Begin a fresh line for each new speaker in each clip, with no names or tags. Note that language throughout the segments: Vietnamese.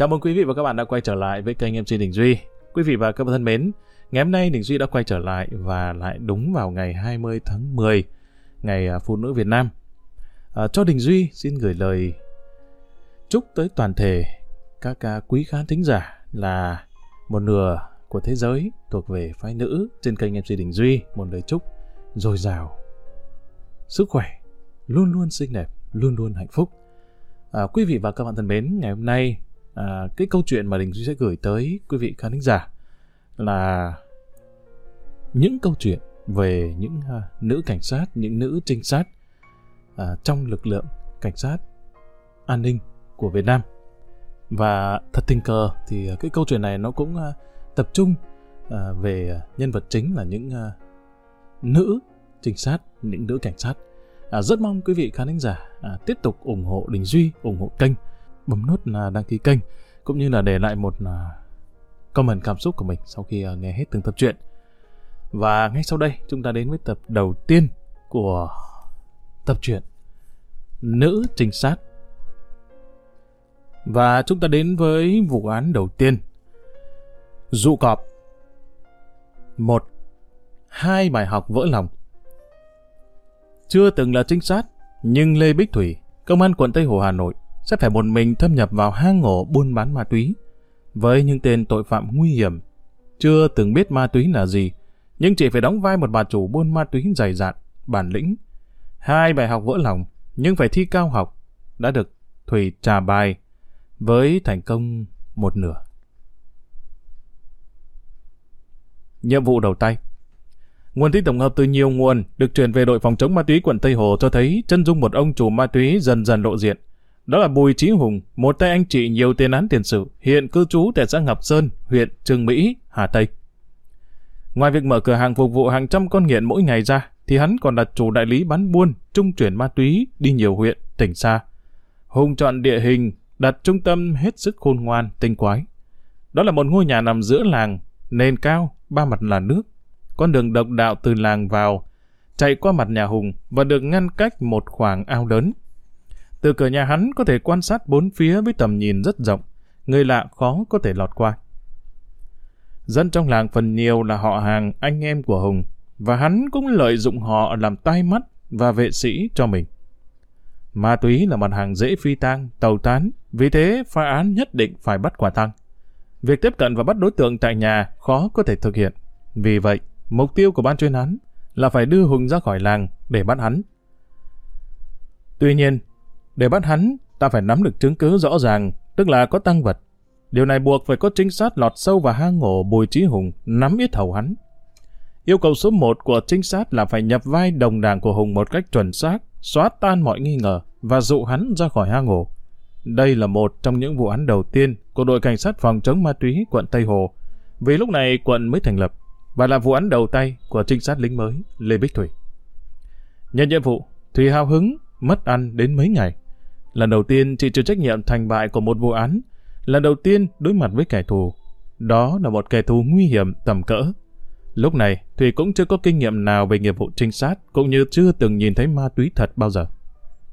Chào mừng quý vị và các bạn đã quay trở lại với kênh MC Đình Duy. Quý vị và các bạn thân mến, ngày hôm nay Đình Duy đã quay trở lại và lại đúng vào ngày 20 tháng 10, ngày à, Phụ nữ Việt Nam. À, cho Đình Duy xin gửi lời chúc tới toàn thể các à, quý khán thính giả là một nửa của thế giới thuộc về phái nữ trên kênh MC Đình Duy. Một lời chúc dồi dào, sức khỏe, luôn luôn xinh đẹp, luôn luôn hạnh phúc. À, quý vị và các bạn thân mến, ngày hôm nay à, cái câu chuyện mà Đình Duy sẽ gửi tới quý vị khán thính giả là những câu chuyện về những à, nữ cảnh sát, những nữ trinh sát à, trong lực lượng cảnh sát an ninh của Việt Nam. Và thật tình cờ thì à, cái câu chuyện này nó cũng à, tập trung à, về nhân vật chính là những à, nữ trinh sát, những nữ cảnh sát. À, rất mong quý vị khán thính giả à, tiếp tục ủng hộ Đình Duy, ủng hộ kênh, bấm nút là đăng ký kênh, cũng như là để lại một à, comment cảm xúc của mình sau khi à, nghe hết từng tập truyện. Và ngay sau đây chúng ta đến với tập đầu tiên của tập truyện Nữ trinh sát. Và chúng ta đến với vụ án đầu tiên. Dụ cọp. Một, hai bài học vỡ lòng. Chưa từng là trinh sát, nhưng Lê Bích Thủy, công an quận Tây Hồ Hà Nội, sẽ phải một mình thâm nhập vào hang ổ buôn bán ma túy. Với những tên tội phạm nguy hiểm, chưa từng biết ma túy là gì, nhưng chỉ phải đóng vai một bà chủ buôn ma túy dày dạn, bản lĩnh. Hai bài học vỡ lòng, nhưng phải thi cao học, đã được Thủy trả bài với thành công một nửa. Nhiệm vụ đầu tay Nguồn tin tổng hợp từ nhiều nguồn được truyền về đội phòng chống ma túy quận Tây Hồ cho thấy chân dung một ông chủ ma túy dần dần lộ diện. Đó là Bùi Chí Hùng, một tay anh chị nhiều tiền án tiền sự, hiện cư trú tại xã Ngọc Sơn, huyện Trương Mỹ, Hà Tây. Ngoài việc mở cửa hàng phục vụ hàng trăm con nghiện mỗi ngày ra, thì hắn còn là chủ đại lý bán buôn, trung chuyển ma túy đi nhiều huyện, tỉnh xa. Hùng chọn địa hình, đặt trung tâm hết sức khôn ngoan, tinh quái. Đó là một ngôi nhà nằm giữa làng, nền cao, ba mặt là nước. Con đường độc đạo từ làng vào, chạy qua mặt nhà Hùng và được ngăn cách một khoảng ao lớn. Từ cửa nhà hắn có thể quan sát bốn phía với tầm nhìn rất rộng, người lạ khó có thể lọt qua. Dân trong làng phần nhiều là họ hàng, anh em của Hùng, và hắn cũng lợi dụng họ làm tai mắt và vệ sĩ cho mình. Ma túy là mặt hàng dễ phi tang, tàu tán, vì thế phá án nhất định phải bắt quả tăng. Việc tiếp cận và bắt đối tượng tại nhà khó có thể thực hiện. Vì vậy, mục tiêu của ban chuyên án là phải đưa Hùng ra khỏi làng để bắt hắn. Tuy nhiên, để bắt hắn, ta phải nắm được chứng cứ rõ ràng, tức là có tăng vật. Điều này buộc phải có trinh sát lọt sâu vào hang ổ Bùi Trí Hùng, nắm ít hầu hắn. Yêu cầu số 1 của trinh sát là phải nhập vai đồng đảng của Hùng một cách chuẩn xác, xóa tan mọi nghi ngờ và dụ hắn ra khỏi hang ổ. Đây là một trong những vụ án đầu tiên của đội cảnh sát phòng chống ma túy quận Tây Hồ, vì lúc này quận mới thành lập, và là vụ án đầu tay của trinh sát lính mới Lê Bích Thủy. Nhân nhiệm vụ, Thùy hào hứng, mất ăn đến mấy ngày. Lần đầu tiên chị chịu trách nhiệm thành bại của một vụ án, lần đầu tiên đối mặt với kẻ thù. Đó là một kẻ thù nguy hiểm tầm cỡ. Lúc này, Thùy cũng chưa có kinh nghiệm nào về nghiệp vụ trinh sát, cũng như chưa từng nhìn thấy ma túy thật bao giờ.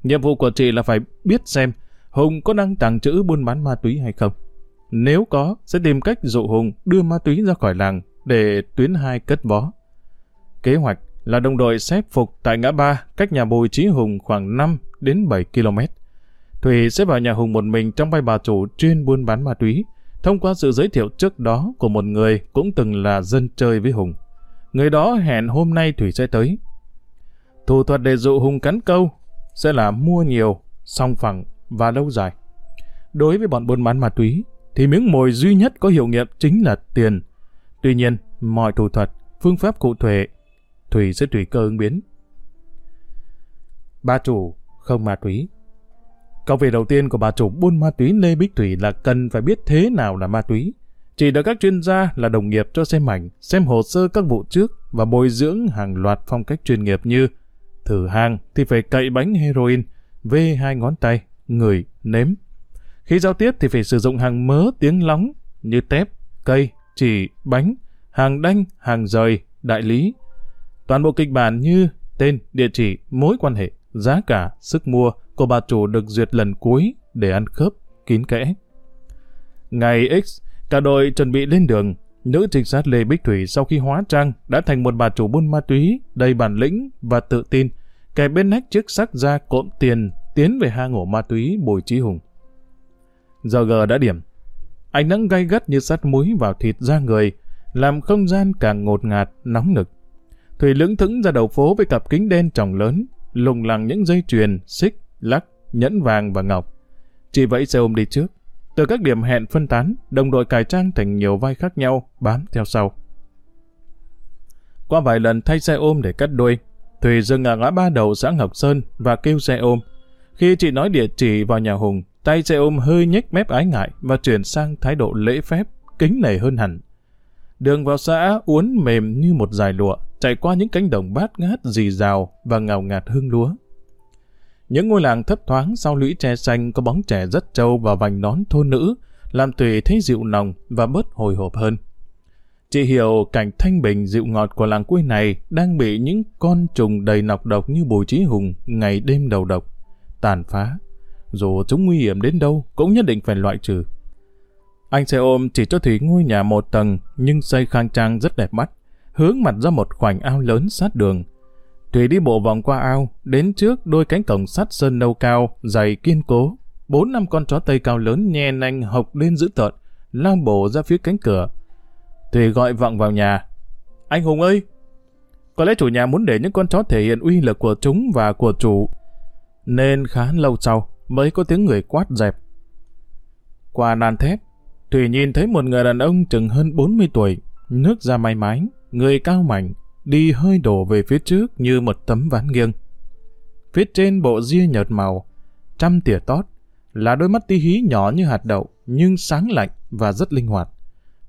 Nhiệm vụ của chị là phải biết xem Hùng có đang tàng trữ buôn bán ma túy hay không. Nếu có, sẽ tìm cách dụ Hùng đưa ma túy ra khỏi làng để tuyến hai cất bó. Kế hoạch là đồng đội xếp phục tại ngã ba cách nhà Bùi Trí Hùng khoảng 5 đến 7 km. Thủy sẽ vào nhà Hùng một mình trong vai bà chủ chuyên buôn bán ma túy, thông qua sự giới thiệu trước đó của một người cũng từng là dân chơi với Hùng. Người đó hẹn hôm nay Thủy sẽ tới. Thủ thuật để dụ Hùng cắn câu sẽ là mua nhiều, song phẳng và lâu dài. Đối với bọn buôn bán ma túy, thì miếng mồi duy nhất có hiệu nghiệm chính là tiền. Tuy nhiên, mọi thủ thuật, phương pháp cụ thể, Thủy sẽ tùy cơ ứng biến. Bà chủ không ma túy Công việc đầu tiên của bà chủ buôn ma túy Lê Bích Thủy là cần phải biết thế nào là ma túy. Chỉ được các chuyên gia là đồng nghiệp cho xem ảnh, xem hồ sơ các vụ trước và bồi dưỡng hàng loạt phong cách chuyên nghiệp như thử hàng thì phải cậy bánh heroin, vê hai ngón tay, người, nếm. Khi giao tiếp thì phải sử dụng hàng mớ tiếng lóng như tép, cây, chỉ, bánh, hàng đanh, hàng rời, đại lý. Toàn bộ kịch bản như tên, địa chỉ, mối quan hệ, giá cả, sức mua của bà chủ được duyệt lần cuối để ăn khớp, kín kẽ. Ngày X, cả đội chuẩn bị lên đường. Nữ trinh sát Lê Bích Thủy sau khi hóa trang đã thành một bà chủ buôn ma túy, đầy bản lĩnh và tự tin, kẻ bên nách chiếc sắc ra cộm tiền tiến về hang ổ ma túy Bùi Trí Hùng. Giờ G đã điểm. Ánh nắng gay gắt như sắt muối vào thịt da người, làm không gian càng ngột ngạt, nóng nực. Thủy lững thững ra đầu phố với cặp kính đen tròng lớn, lùng lằng những dây chuyền, xích, lắc, nhẫn vàng và ngọc. Chị vẫy xe ôm đi trước. Từ các điểm hẹn phân tán, đồng đội cải trang thành nhiều vai khác nhau, bám theo sau. Qua vài lần thay xe ôm để cắt đuôi, Thùy dừng ở ngã ba đầu xã Ngọc Sơn và kêu xe ôm. Khi chị nói địa chỉ vào nhà Hùng, tay xe ôm hơi nhếch mép ái ngại và chuyển sang thái độ lễ phép, kính nể hơn hẳn. Đường vào xã uốn mềm như một dải lụa, chạy qua những cánh đồng bát ngát dì rào và ngào ngạt hương lúa. Những ngôi làng thấp thoáng sau lũy tre xanh có bóng trẻ rất trâu và vành nón thôn nữ, làm Tùy thấy dịu nồng và bớt hồi hộp hơn. Chị hiểu cảnh thanh bình dịu ngọt của làng quê này đang bị những con trùng đầy nọc độc như Bùi Trí Hùng ngày đêm đầu độc, tàn phá. Dù chúng nguy hiểm đến đâu cũng nhất định phải loại trừ. Anh xe ôm chỉ cho Thủy ngôi nhà một tầng nhưng xây khang trang rất đẹp mắt, hướng mặt ra một khoảnh ao lớn sát đường. Thủy đi bộ vòng qua ao, đến trước đôi cánh cổng sắt sơn nâu cao, dày kiên cố. Bốn năm con chó tây cao lớn nhe nanh hộc lên dữ tợn, lao bổ ra phía cánh cửa. Thủy gọi vọng vào nhà. Anh Hùng ơi! Có lẽ chủ nhà muốn để những con chó thể hiện uy lực của chúng và của chủ. Nên khá lâu sau mới có tiếng người quát dẹp. Qua nan thép, Thủy nhìn thấy một người đàn ông chừng hơn 40 tuổi, nước da may mái, người cao mảnh, đi hơi đổ về phía trước như một tấm ván nghiêng. Phía trên bộ ria nhợt màu, trăm tỉa tót, là đôi mắt tí hí nhỏ như hạt đậu, nhưng sáng lạnh và rất linh hoạt.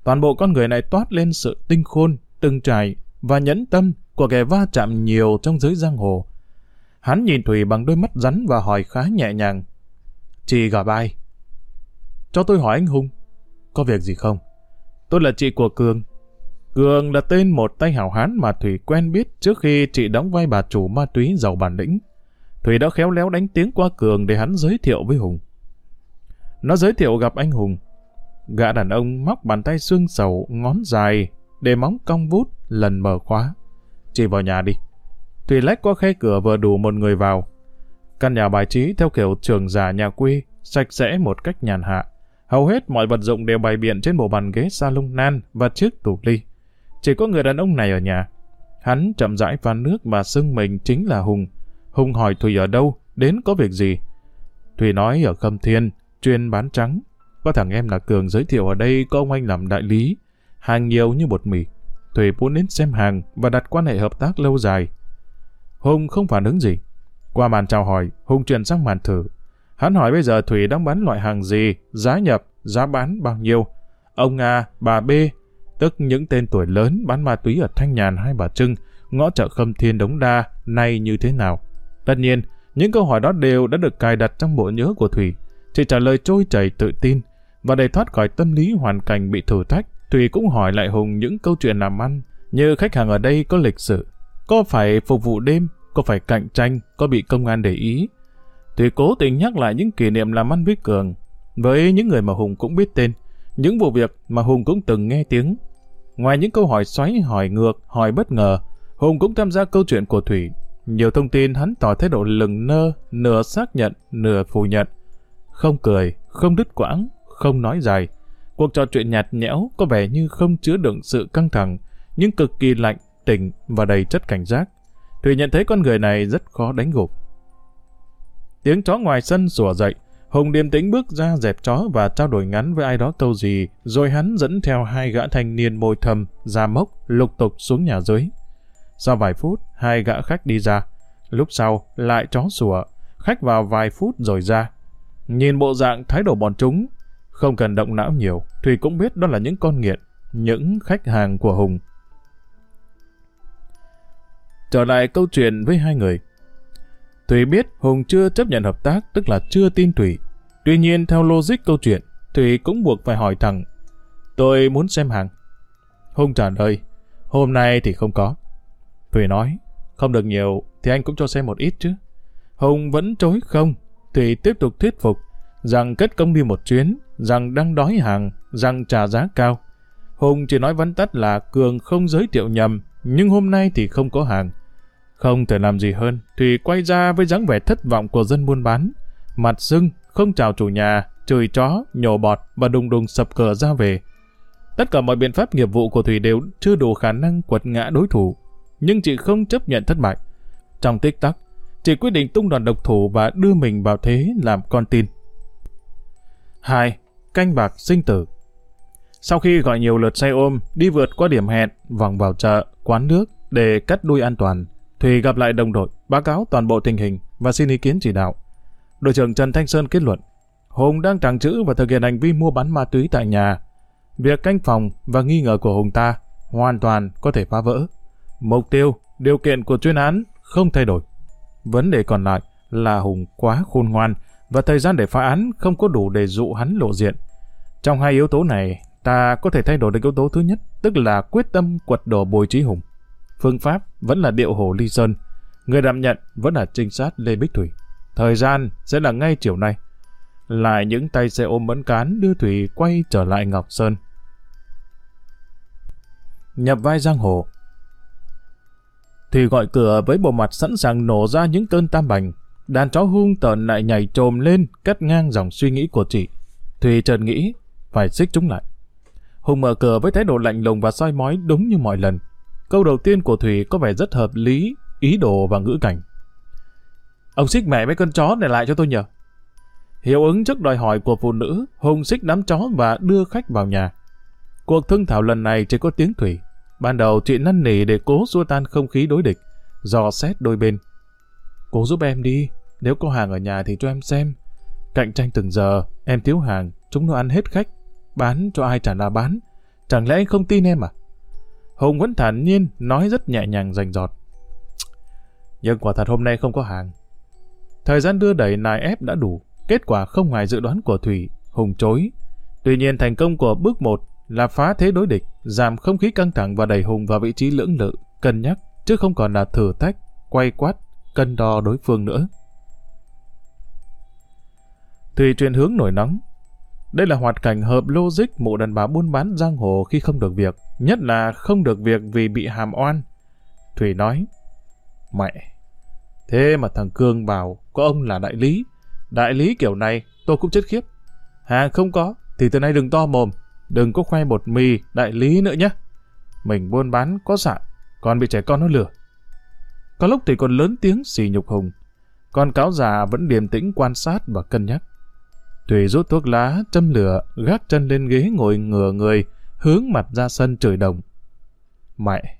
Toàn bộ con người này toát lên sự tinh khôn, từng trải và nhẫn tâm của kẻ va chạm nhiều trong giới giang hồ. Hắn nhìn Thủy bằng đôi mắt rắn và hỏi khá nhẹ nhàng. Chị gặp ai? Cho tôi hỏi anh Hùng. Có việc gì không? Tôi là chị của Cường. Cường là tên một tay hảo hán mà Thủy quen biết trước khi chị đóng vai bà chủ ma túy giàu bản lĩnh. Thủy đã khéo léo đánh tiếng qua Cường để hắn giới thiệu với Hùng. Nó giới thiệu gặp anh Hùng. Gã đàn ông móc bàn tay xương sầu, ngón dài, để móng cong vút, lần mở khóa. Chị vào nhà đi. Thủy lách qua khe cửa vừa đủ một người vào. Căn nhà bài trí theo kiểu trường giả nhà quê, sạch sẽ một cách nhàn hạ. Hầu hết mọi vật dụng đều bày biện trên bộ bàn ghế salon nan và chiếc tủ ly. Chỉ có người đàn ông này ở nhà. Hắn chậm rãi pha nước mà xưng mình chính là Hùng. Hùng hỏi Thùy ở đâu, đến có việc gì. Thùy nói ở Khâm Thiên, chuyên bán trắng. Có thằng em là Cường giới thiệu ở đây có ông anh làm đại lý. Hàng nhiều như bột mì. Thùy muốn đến xem hàng và đặt quan hệ hợp tác lâu dài. Hùng không phản ứng gì. Qua màn chào hỏi, Hùng chuyển sang màn thử. Hắn hỏi bây giờ Thủy đang bán loại hàng gì, giá nhập, giá bán bao nhiêu. Ông A, bà B, tức những tên tuổi lớn bán ma túy ở Thanh Nhàn hay Bà Trưng, ngõ chợ Khâm Thiên Đống Đa, nay như thế nào. Tất nhiên, những câu hỏi đó đều đã được cài đặt trong bộ nhớ của Thủy. Chị trả lời trôi chảy tự tin, và để thoát khỏi tâm lý hoàn cảnh bị thử thách, Thủy cũng hỏi lại Hùng những câu chuyện làm ăn, như khách hàng ở đây có lịch sử có phải phục vụ đêm, có phải cạnh tranh, có bị công an để ý, thủy cố tình nhắc lại những kỷ niệm làm ăn với Cường, với những người mà Hùng cũng biết tên, những vụ việc mà Hùng cũng từng nghe tiếng. Ngoài những câu hỏi xoáy, hỏi ngược, hỏi bất ngờ, Hùng cũng tham gia câu chuyện của Thủy. Nhiều thông tin hắn tỏ thái độ lừng nơ, nửa xác nhận, nửa phủ nhận. Không cười, không đứt quãng, không nói dài. Cuộc trò chuyện nhạt nhẽo có vẻ như không chứa đựng sự căng thẳng, nhưng cực kỳ lạnh, tỉnh và đầy chất cảnh giác. Thủy nhận thấy con người này rất khó đánh gục. Tiếng chó ngoài sân sủa dậy, Hùng điềm tĩnh bước ra dẹp chó và trao đổi ngắn với ai đó câu gì, rồi hắn dẫn theo hai gã thanh niên môi thầm, ra mốc, lục tục xuống nhà dưới. Sau vài phút, hai gã khách đi ra. Lúc sau, lại chó sủa, khách vào vài phút rồi ra. Nhìn bộ dạng thái độ bọn chúng, không cần động não nhiều, Thùy cũng biết đó là những con nghiện, những khách hàng của Hùng. Trở lại câu chuyện với hai người. Thủy biết Hùng chưa chấp nhận hợp tác, tức là chưa tin Thủy. Tuy nhiên, theo logic câu chuyện, Thủy cũng buộc phải hỏi thẳng. Tôi muốn xem hàng. Hùng trả lời, hôm nay thì không có. Thủy nói, không được nhiều thì anh cũng cho xem một ít chứ. Hùng vẫn chối không. Thủy tiếp tục thuyết phục rằng kết công đi một chuyến, rằng đang đói hàng, rằng trả giá cao. Hùng chỉ nói vắn tắt là Cường không giới thiệu nhầm, nhưng hôm nay thì không có hàng. Không thể làm gì hơn, Thủy quay ra với dáng vẻ thất vọng của dân buôn bán. Mặt sưng, không chào chủ nhà, chửi chó, nhổ bọt và đùng đùng sập cửa ra về. Tất cả mọi biện pháp nghiệp vụ của Thủy đều chưa đủ khả năng quật ngã đối thủ, nhưng chị không chấp nhận thất bại. Trong tích tắc, chị quyết định tung đòn độc thủ và đưa mình vào thế làm con tin. 2. Canh bạc sinh tử Sau khi gọi nhiều lượt xe ôm, đi vượt qua điểm hẹn, vòng vào chợ, quán nước để cắt đuôi an toàn, Thùy gặp lại đồng đội, báo cáo toàn bộ tình hình và xin ý kiến chỉ đạo. Đội trưởng Trần Thanh Sơn kết luận, Hùng đang tàng trữ và thực hiện hành vi mua bán ma túy tại nhà. Việc canh phòng và nghi ngờ của Hùng ta hoàn toàn có thể phá vỡ. Mục tiêu, điều kiện của chuyên án không thay đổi. Vấn đề còn lại là Hùng quá khôn ngoan và thời gian để phá án không có đủ để dụ hắn lộ diện. Trong hai yếu tố này, ta có thể thay đổi được yếu tố thứ nhất, tức là quyết tâm quật đổ bồi Trí Hùng. Phương pháp vẫn là điệu hồ ly sơn. Người đảm nhận vẫn là trinh sát Lê Bích Thủy. Thời gian sẽ là ngay chiều nay. Lại những tay xe ôm mẫn cán đưa Thủy quay trở lại Ngọc Sơn. Nhập vai giang hồ Thủy gọi cửa với bộ mặt sẵn sàng nổ ra những cơn tam bành. Đàn chó hung tợn lại nhảy trồm lên, cắt ngang dòng suy nghĩ của chị. Thùy chợt nghĩ, phải xích chúng lại. Hùng mở cửa với thái độ lạnh lùng và soi mói đúng như mọi lần. Câu đầu tiên của Thủy có vẻ rất hợp lý, ý đồ và ngữ cảnh. Ông xích mẹ mấy con chó này lại cho tôi nhờ. Hiệu ứng trước đòi hỏi của phụ nữ, Hùng xích đám chó và đưa khách vào nhà. Cuộc thương thảo lần này chỉ có tiếng Thủy. Ban đầu chị năn nỉ để cố xua tan không khí đối địch, dò xét đôi bên. Cố giúp em đi, nếu có hàng ở nhà thì cho em xem. Cạnh tranh từng giờ, em thiếu hàng, chúng nó ăn hết khách. Bán cho ai trả là bán. Chẳng lẽ anh không tin em à? Hùng vẫn thản nhiên, nói rất nhẹ nhàng rành giọt. Nhưng quả thật hôm nay không có hàng. Thời gian đưa đẩy nài ép đã đủ, kết quả không ngoài dự đoán của Thủy, Hùng chối. Tuy nhiên thành công của bước 1 là phá thế đối địch, giảm không khí căng thẳng và đẩy Hùng vào vị trí lưỡng lự, cân nhắc, chứ không còn là thử thách, quay quát, cân đo đối phương nữa. Thủy truyền hướng nổi nóng. Đây là hoạt cảnh hợp logic mụ đàn bà buôn bán giang hồ khi không được việc, nhất là không được việc vì bị hàm oan. Thủy nói, mẹ, thế mà thằng Cương bảo có ông là đại lý. Đại lý kiểu này tôi cũng chết khiếp. Hàng không có, thì từ nay đừng to mồm, đừng có khoe bột mì đại lý nữa nhé. Mình buôn bán có sạn, còn bị trẻ con nó lừa. Có lúc thì còn lớn tiếng xì nhục hùng, còn cáo già vẫn điềm tĩnh quan sát và cân nhắc. Thủy rút thuốc lá, châm lửa, gác chân lên ghế ngồi ngửa người, hướng mặt ra sân trời đồng. Mẹ!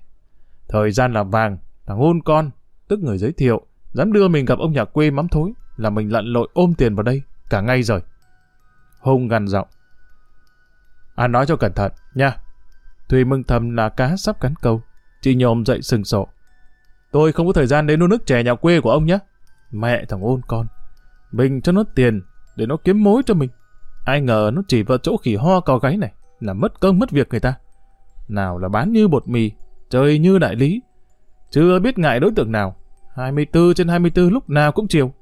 Thời gian là vàng, thằng hôn con, tức người giới thiệu, dám đưa mình gặp ông nhà quê mắm thối, là mình lặn lội ôm tiền vào đây, cả ngay rồi. Hùng gằn giọng. À nói cho cẩn thận, nha. Thùy mừng thầm là cá sắp cắn câu. Chị nhồm dậy sừng sộ. Tôi không có thời gian đến nuôi nước chè nhà quê của ông nhé. Mẹ thằng ôn con. Mình cho nó tiền để nó kiếm mối cho mình. Ai ngờ nó chỉ vào chỗ khỉ ho cò gáy này là mất công mất việc người ta. Nào là bán như bột mì, chơi như đại lý. Chưa biết ngại đối tượng nào. 24 trên 24 lúc nào cũng chiều.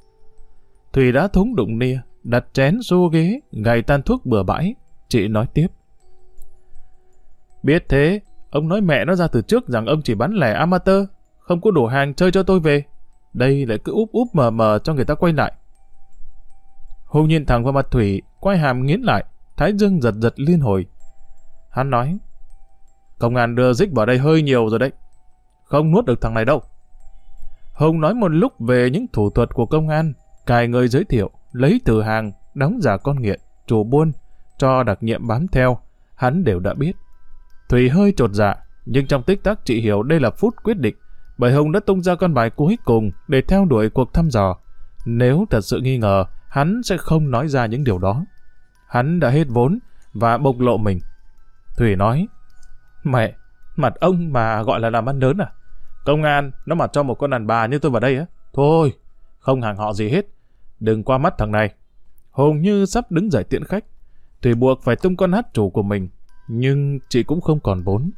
Thùy đã thúng đụng nia, đặt chén xô ghế, gầy tan thuốc bừa bãi. Chị nói tiếp. Biết thế, ông nói mẹ nó ra từ trước rằng ông chỉ bán lẻ amateur, không có đủ hàng chơi cho tôi về. Đây lại cứ úp úp mờ mờ cho người ta quay lại. Hùng nhìn thẳng vào mặt Thủy, quay hàm nghiến lại, thái dương giật giật liên hồi. Hắn nói, công an đưa dích vào đây hơi nhiều rồi đấy. Không nuốt được thằng này đâu. Hùng nói một lúc về những thủ thuật của công an, cài người giới thiệu, lấy từ hàng, đóng giả con nghiện, chủ buôn, cho đặc nhiệm bám theo, hắn đều đã biết. Thủy hơi trột dạ, nhưng trong tích tắc chị hiểu đây là phút quyết định, bởi Hùng đã tung ra con bài cuối cùng để theo đuổi cuộc thăm dò. Nếu thật sự nghi ngờ, hắn sẽ không nói ra những điều đó. Hắn đã hết vốn và bộc lộ mình. Thủy nói, Mẹ, mặt ông mà gọi là làm ăn lớn à? Công an, nó mặt cho một con đàn bà như tôi vào đây á. Thôi, không hàng họ gì hết. Đừng qua mắt thằng này. Hùng như sắp đứng giải tiện khách. Thủy buộc phải tung con hát chủ của mình. Nhưng chị cũng không còn vốn.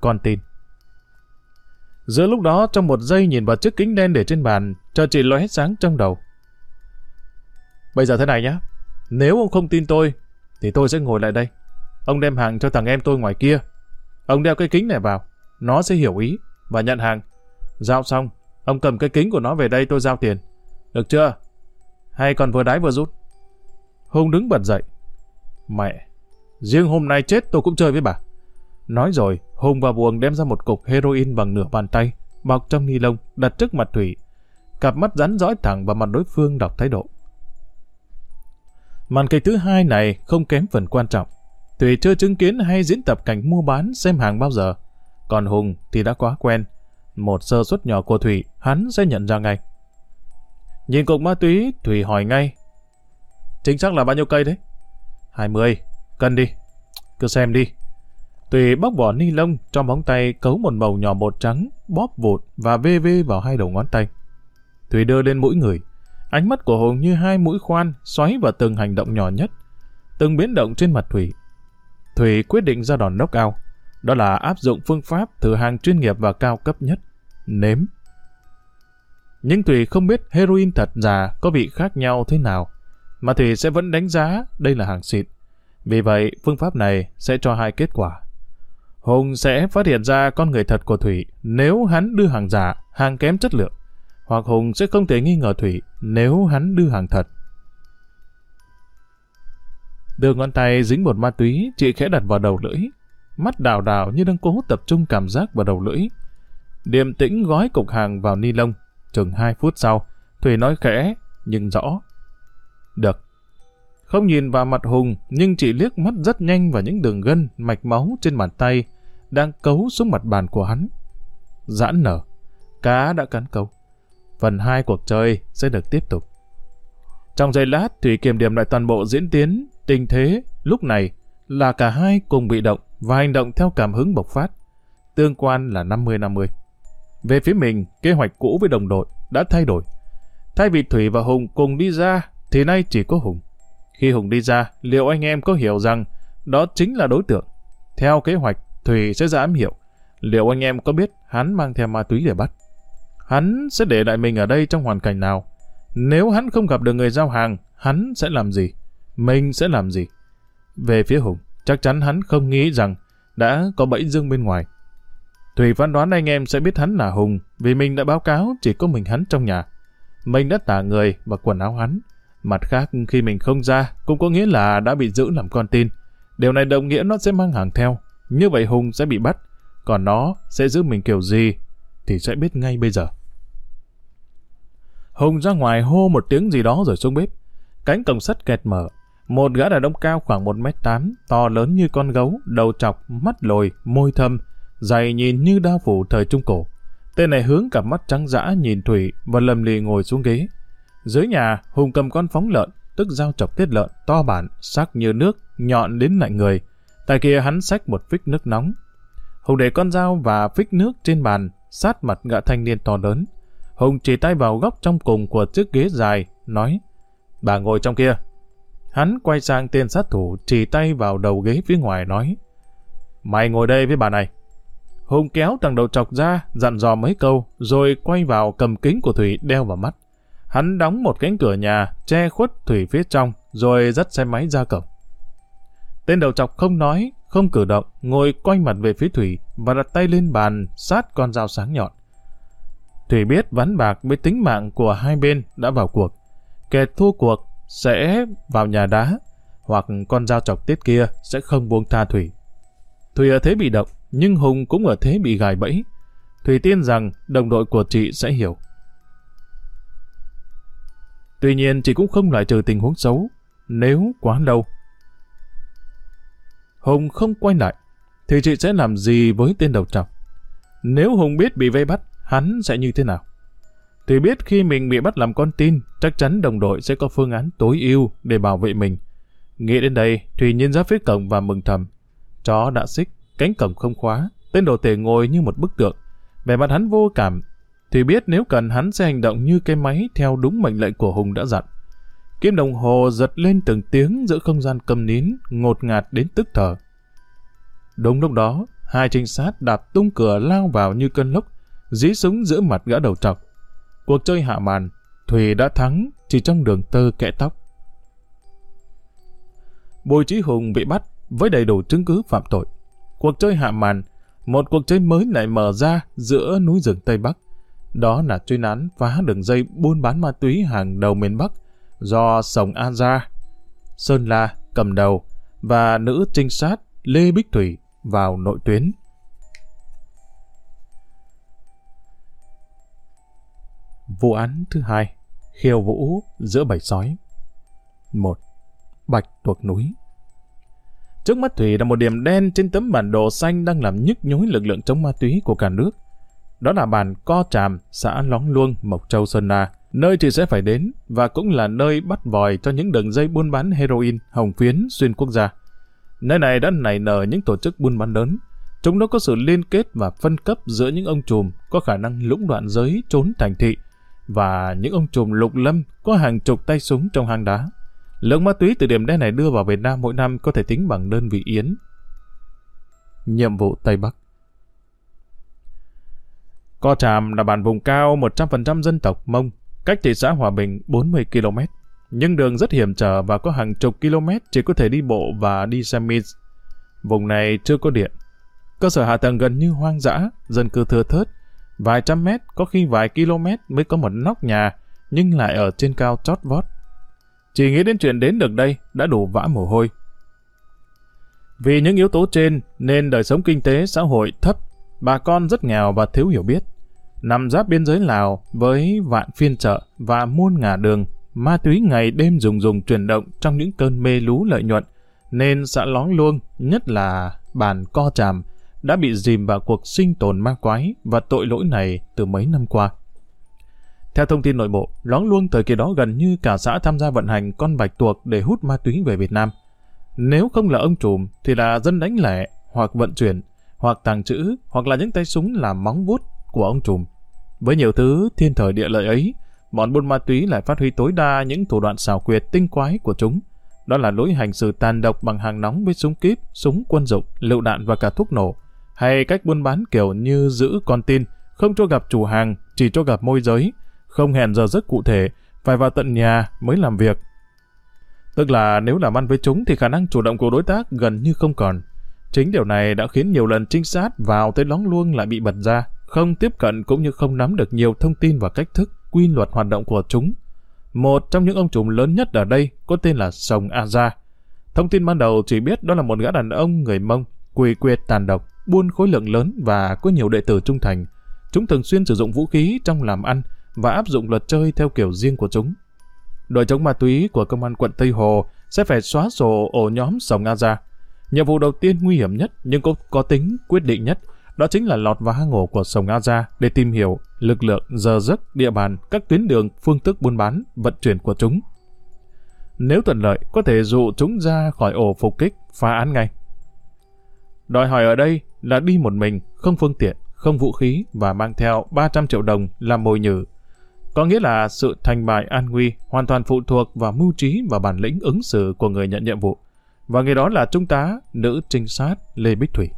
Con tin. Giữa lúc đó, trong một giây nhìn vào chiếc kính đen để trên bàn, cho chị lóe sáng trong đầu. Bây giờ thế này nhá. Nếu ông không tin tôi, thì tôi sẽ ngồi lại đây. Ông đem hàng cho thằng em tôi ngoài kia. Ông đeo cái kính này vào, nó sẽ hiểu ý và nhận hàng. Giao xong, ông cầm cái kính của nó về đây tôi giao tiền. Được chưa? Hay còn vừa đái vừa rút? Hùng đứng bật dậy. Mẹ, riêng hôm nay chết tôi cũng chơi với bà. Nói rồi, Hùng và Buồng đem ra một cục heroin bằng nửa bàn tay, bọc trong ni lông, đặt trước mặt Thủy. Cặp mắt rắn dõi thẳng vào mặt đối phương đọc thái độ. Màn kịch thứ hai này không kém phần quan trọng. Thủy chưa chứng kiến hay diễn tập cảnh mua bán xem hàng bao giờ. Còn Hùng thì đã quá quen. Một sơ suất nhỏ của Thủy, hắn sẽ nhận ra ngay. Nhìn cục ma túy, Thủy hỏi ngay. Chính xác là bao nhiêu cây đấy? 20. Cân đi. Cứ xem đi. Tùy bóc vỏ ni lông trong móng tay cấu một màu nhỏ bột trắng, bóp vụt và vê vê vào hai đầu ngón tay. Thùy đưa lên mũi người. Ánh mắt của Hùng như hai mũi khoan xoáy vào từng hành động nhỏ nhất. Từng biến động trên mặt Thủy. Thủy quyết định ra đòn knock out. Đó là áp dụng phương pháp thử hàng chuyên nghiệp và cao cấp nhất. Nếm. Nhưng Thủy không biết heroin thật giả có vị khác nhau thế nào. Mà Thủy sẽ vẫn đánh giá đây là hàng xịn. Vì vậy, phương pháp này sẽ cho hai kết quả. Hùng sẽ phát hiện ra con người thật của Thủy nếu hắn đưa hàng giả, hàng kém chất lượng. Hoặc Hùng sẽ không thể nghi ngờ Thủy nếu hắn đưa hàng thật. Đưa ngón tay dính một ma túy, chị khẽ đặt vào đầu lưỡi. Mắt đào đào như đang cố tập trung cảm giác vào đầu lưỡi. Điềm tĩnh gói cục hàng vào ni lông. Chừng hai phút sau, Thủy nói khẽ, nhưng rõ. Được. Không nhìn vào mặt Hùng, nhưng chị liếc mắt rất nhanh vào những đường gân, mạch máu trên bàn tay, đang cấu xuống mặt bàn của hắn. Giãn nở. Cá đã cắn câu. Phần 2 cuộc chơi sẽ được tiếp tục. Trong giây lát, Thủy kiểm điểm lại toàn bộ diễn tiến, tình thế, lúc này là cả hai cùng bị động và hành động theo cảm hứng bộc phát. Tương quan là 50-50. Về phía mình, kế hoạch cũ với đồng đội đã thay đổi. Thay vì Thủy và Hùng cùng đi ra, thì nay chỉ có Hùng. Khi Hùng đi ra, liệu anh em có hiểu rằng đó chính là đối tượng? Theo kế hoạch, Thủy sẽ ra ám hiệu. Liệu anh em có biết hắn mang theo ma túy để bắt? Hắn sẽ để lại mình ở đây trong hoàn cảnh nào? Nếu hắn không gặp được người giao hàng, hắn sẽ làm gì? Mình sẽ làm gì? Về phía Hùng, chắc chắn hắn không nghĩ rằng đã có bẫy dương bên ngoài. Thủy phán đoán anh em sẽ biết hắn là Hùng vì mình đã báo cáo chỉ có mình hắn trong nhà. Mình đã tả người và quần áo hắn. Mặt khác, khi mình không ra, cũng có nghĩa là đã bị giữ làm con tin. Điều này đồng nghĩa nó sẽ mang hàng theo. Như vậy Hùng sẽ bị bắt. Còn nó sẽ giữ mình kiểu gì thì sẽ biết ngay bây giờ. Hùng ra ngoài hô một tiếng gì đó rồi xuống bếp. Cánh cổng sắt kẹt mở. Một gã đàn ông cao khoảng 1m8, to lớn như con gấu, đầu chọc, mắt lồi, môi thâm, dày nhìn như đao phủ thời Trung Cổ. Tên này hướng cặp mắt trắng dã nhìn Thủy và lầm lì ngồi xuống ghế. Dưới nhà, Hùng cầm con phóng lợn, tức dao chọc tiết lợn, to bản, sắc như nước, nhọn đến lạnh người. Tại kia hắn xách một phích nước nóng. Hùng để con dao và phích nước trên bàn, sát mặt gã thanh niên to lớn. Hùng chỉ tay vào góc trong cùng của chiếc ghế dài, nói, bà ngồi trong kia. Hắn quay sang tên sát thủ, chỉ tay vào đầu ghế phía ngoài, nói, mày ngồi đây với bà này. Hùng kéo thằng đầu chọc ra, dặn dò mấy câu, rồi quay vào cầm kính của Thủy đeo vào mắt. Hắn đóng một cánh cửa nhà, che khuất Thủy phía trong, rồi dắt xe máy ra cổng. Tên đầu chọc không nói, không cử động, ngồi quay mặt về phía Thủy và đặt tay lên bàn sát con dao sáng nhọn. Thủy biết ván bạc với tính mạng của hai bên đã vào cuộc. Kẻ thua cuộc sẽ vào nhà đá, hoặc con dao chọc tiết kia sẽ không buông tha Thủy. Thủy ở thế bị động, nhưng Hùng cũng ở thế bị gài bẫy. Thủy tin rằng đồng đội của chị sẽ hiểu. Tuy nhiên chị cũng không loại trừ tình huống xấu, nếu quá lâu. Hùng không quay lại, thì chị sẽ làm gì với tên đầu trọc? Nếu Hùng biết bị vây bắt, hắn sẽ như thế nào? Thì biết khi mình bị bắt làm con tin, chắc chắn đồng đội sẽ có phương án tối ưu để bảo vệ mình. Nghĩ đến đây, Thùy nhìn ra phía cổng và mừng thầm. Chó đã xích, cánh cổng không khóa, tên đồ tể ngồi như một bức tượng. Vẻ mặt hắn vô cảm, thì biết nếu cần hắn sẽ hành động như cái máy theo đúng mệnh lệnh của Hùng đã dặn. Kim đồng hồ giật lên từng tiếng giữa không gian cầm nín, ngột ngạt đến tức thở. Đúng lúc đó, hai trinh sát đạp tung cửa lao vào như cơn lốc, dí súng giữa mặt gã đầu trọc. Cuộc chơi hạ màn, Thùy đã thắng chỉ trong đường tơ kẽ tóc. Bùi Chí Hùng bị bắt với đầy đủ chứng cứ phạm tội. Cuộc chơi hạ màn, một cuộc chơi mới lại mở ra giữa núi rừng Tây Bắc. Đó là chuyên án phá đường dây buôn bán ma túy hàng đầu miền Bắc do Sồng An Gia, Sơn La cầm đầu và nữ trinh sát Lê Bích Thủy vào nội tuyến. Vụ án thứ hai, khiêu vũ giữa bầy sói. một Bạch tuộc núi Trước mắt Thủy là một điểm đen trên tấm bản đồ xanh đang làm nhức nhối lực lượng chống ma túy của cả nước. Đó là bản Co Tràm, xã Lóng Luông, Mộc Châu, Sơn La, nơi chị sẽ phải đến và cũng là nơi bắt vòi cho những đường dây buôn bán heroin, hồng phiến xuyên quốc gia. Nơi này đã nảy nở những tổ chức buôn bán lớn. Chúng nó có sự liên kết và phân cấp giữa những ông trùm có khả năng lũng đoạn giới trốn thành thị và những ông trùm lục lâm có hàng chục tay súng trong hang đá. Lượng ma túy từ điểm đen này đưa vào Việt Nam mỗi năm có thể tính bằng đơn vị yến. Nhiệm vụ Tây Bắc Co Tràm là bản vùng cao 100% dân tộc Mông, cách thị xã Hòa Bình 40 km. Nhưng đường rất hiểm trở và có hàng chục km chỉ có thể đi bộ và đi xe mít. Vùng này chưa có điện. Cơ sở hạ tầng gần như hoang dã, dân cư thưa thớt. Vài trăm mét, có khi vài km mới có một nóc nhà, nhưng lại ở trên cao chót vót. Chỉ nghĩ đến chuyện đến được đây đã đủ vã mồ hôi. Vì những yếu tố trên nên đời sống kinh tế xã hội thấp, bà con rất nghèo và thiếu hiểu biết. Nằm giáp biên giới Lào với vạn phiên chợ và muôn ngả đường, ma túy ngày đêm dùng dùng chuyển động trong những cơn mê lú lợi nhuận, nên xã Lóng Luông, nhất là bản Co Tràm, đã bị dìm vào cuộc sinh tồn ma quái và tội lỗi này từ mấy năm qua. Theo thông tin nội bộ, Lóng Luông thời kỳ đó gần như cả xã tham gia vận hành con bạch tuộc để hút ma túy về Việt Nam. Nếu không là ông trùm thì là dân đánh lẻ, hoặc vận chuyển, hoặc tàng trữ, hoặc là những tay súng làm móng vuốt của ông trùm. Với nhiều thứ thiên thời địa lợi ấy, bọn buôn ma túy lại phát huy tối đa những thủ đoạn xảo quyệt tinh quái của chúng. Đó là lối hành xử tàn độc bằng hàng nóng với súng kíp, súng quân dụng, lựu đạn và cả thuốc nổ, hay cách buôn bán kiểu như giữ con tin, không cho gặp chủ hàng, chỉ cho gặp môi giới, không hẹn giờ rất cụ thể, phải vào tận nhà mới làm việc. Tức là nếu làm ăn với chúng thì khả năng chủ động của đối tác gần như không còn. Chính điều này đã khiến nhiều lần trinh sát vào tới lóng luông lại bị bật ra, không tiếp cận cũng như không nắm được nhiều thông tin và cách thức, quy luật hoạt động của chúng. Một trong những ông trùm lớn nhất ở đây có tên là Sông A Gia. Thông tin ban đầu chỉ biết đó là một gã đàn ông người Mông, quỳ quyệt tàn độc, buôn khối lượng lớn và có nhiều đệ tử trung thành. Chúng thường xuyên sử dụng vũ khí trong làm ăn, và áp dụng luật chơi theo kiểu riêng của chúng. Đội chống ma túy của công an quận Tây Hồ sẽ phải xóa sổ ổ nhóm Sòng Nga Gia. Nhiệm vụ đầu tiên nguy hiểm nhất nhưng cũng có tính quyết định nhất đó chính là lọt vào hang ổ của Sòng Nga Gia để tìm hiểu lực lượng, giờ giấc, địa bàn, các tuyến đường, phương thức buôn bán, vận chuyển của chúng. Nếu thuận lợi, có thể dụ chúng ra khỏi ổ phục kích, phá án ngay. Đòi hỏi ở đây là đi một mình, không phương tiện, không vũ khí và mang theo 300 triệu đồng làm mồi nhử có nghĩa là sự thành bại an nguy hoàn toàn phụ thuộc vào mưu trí và bản lĩnh ứng xử của người nhận nhiệm vụ. Và người đó là trung tá, nữ trinh sát Lê Bích Thủy.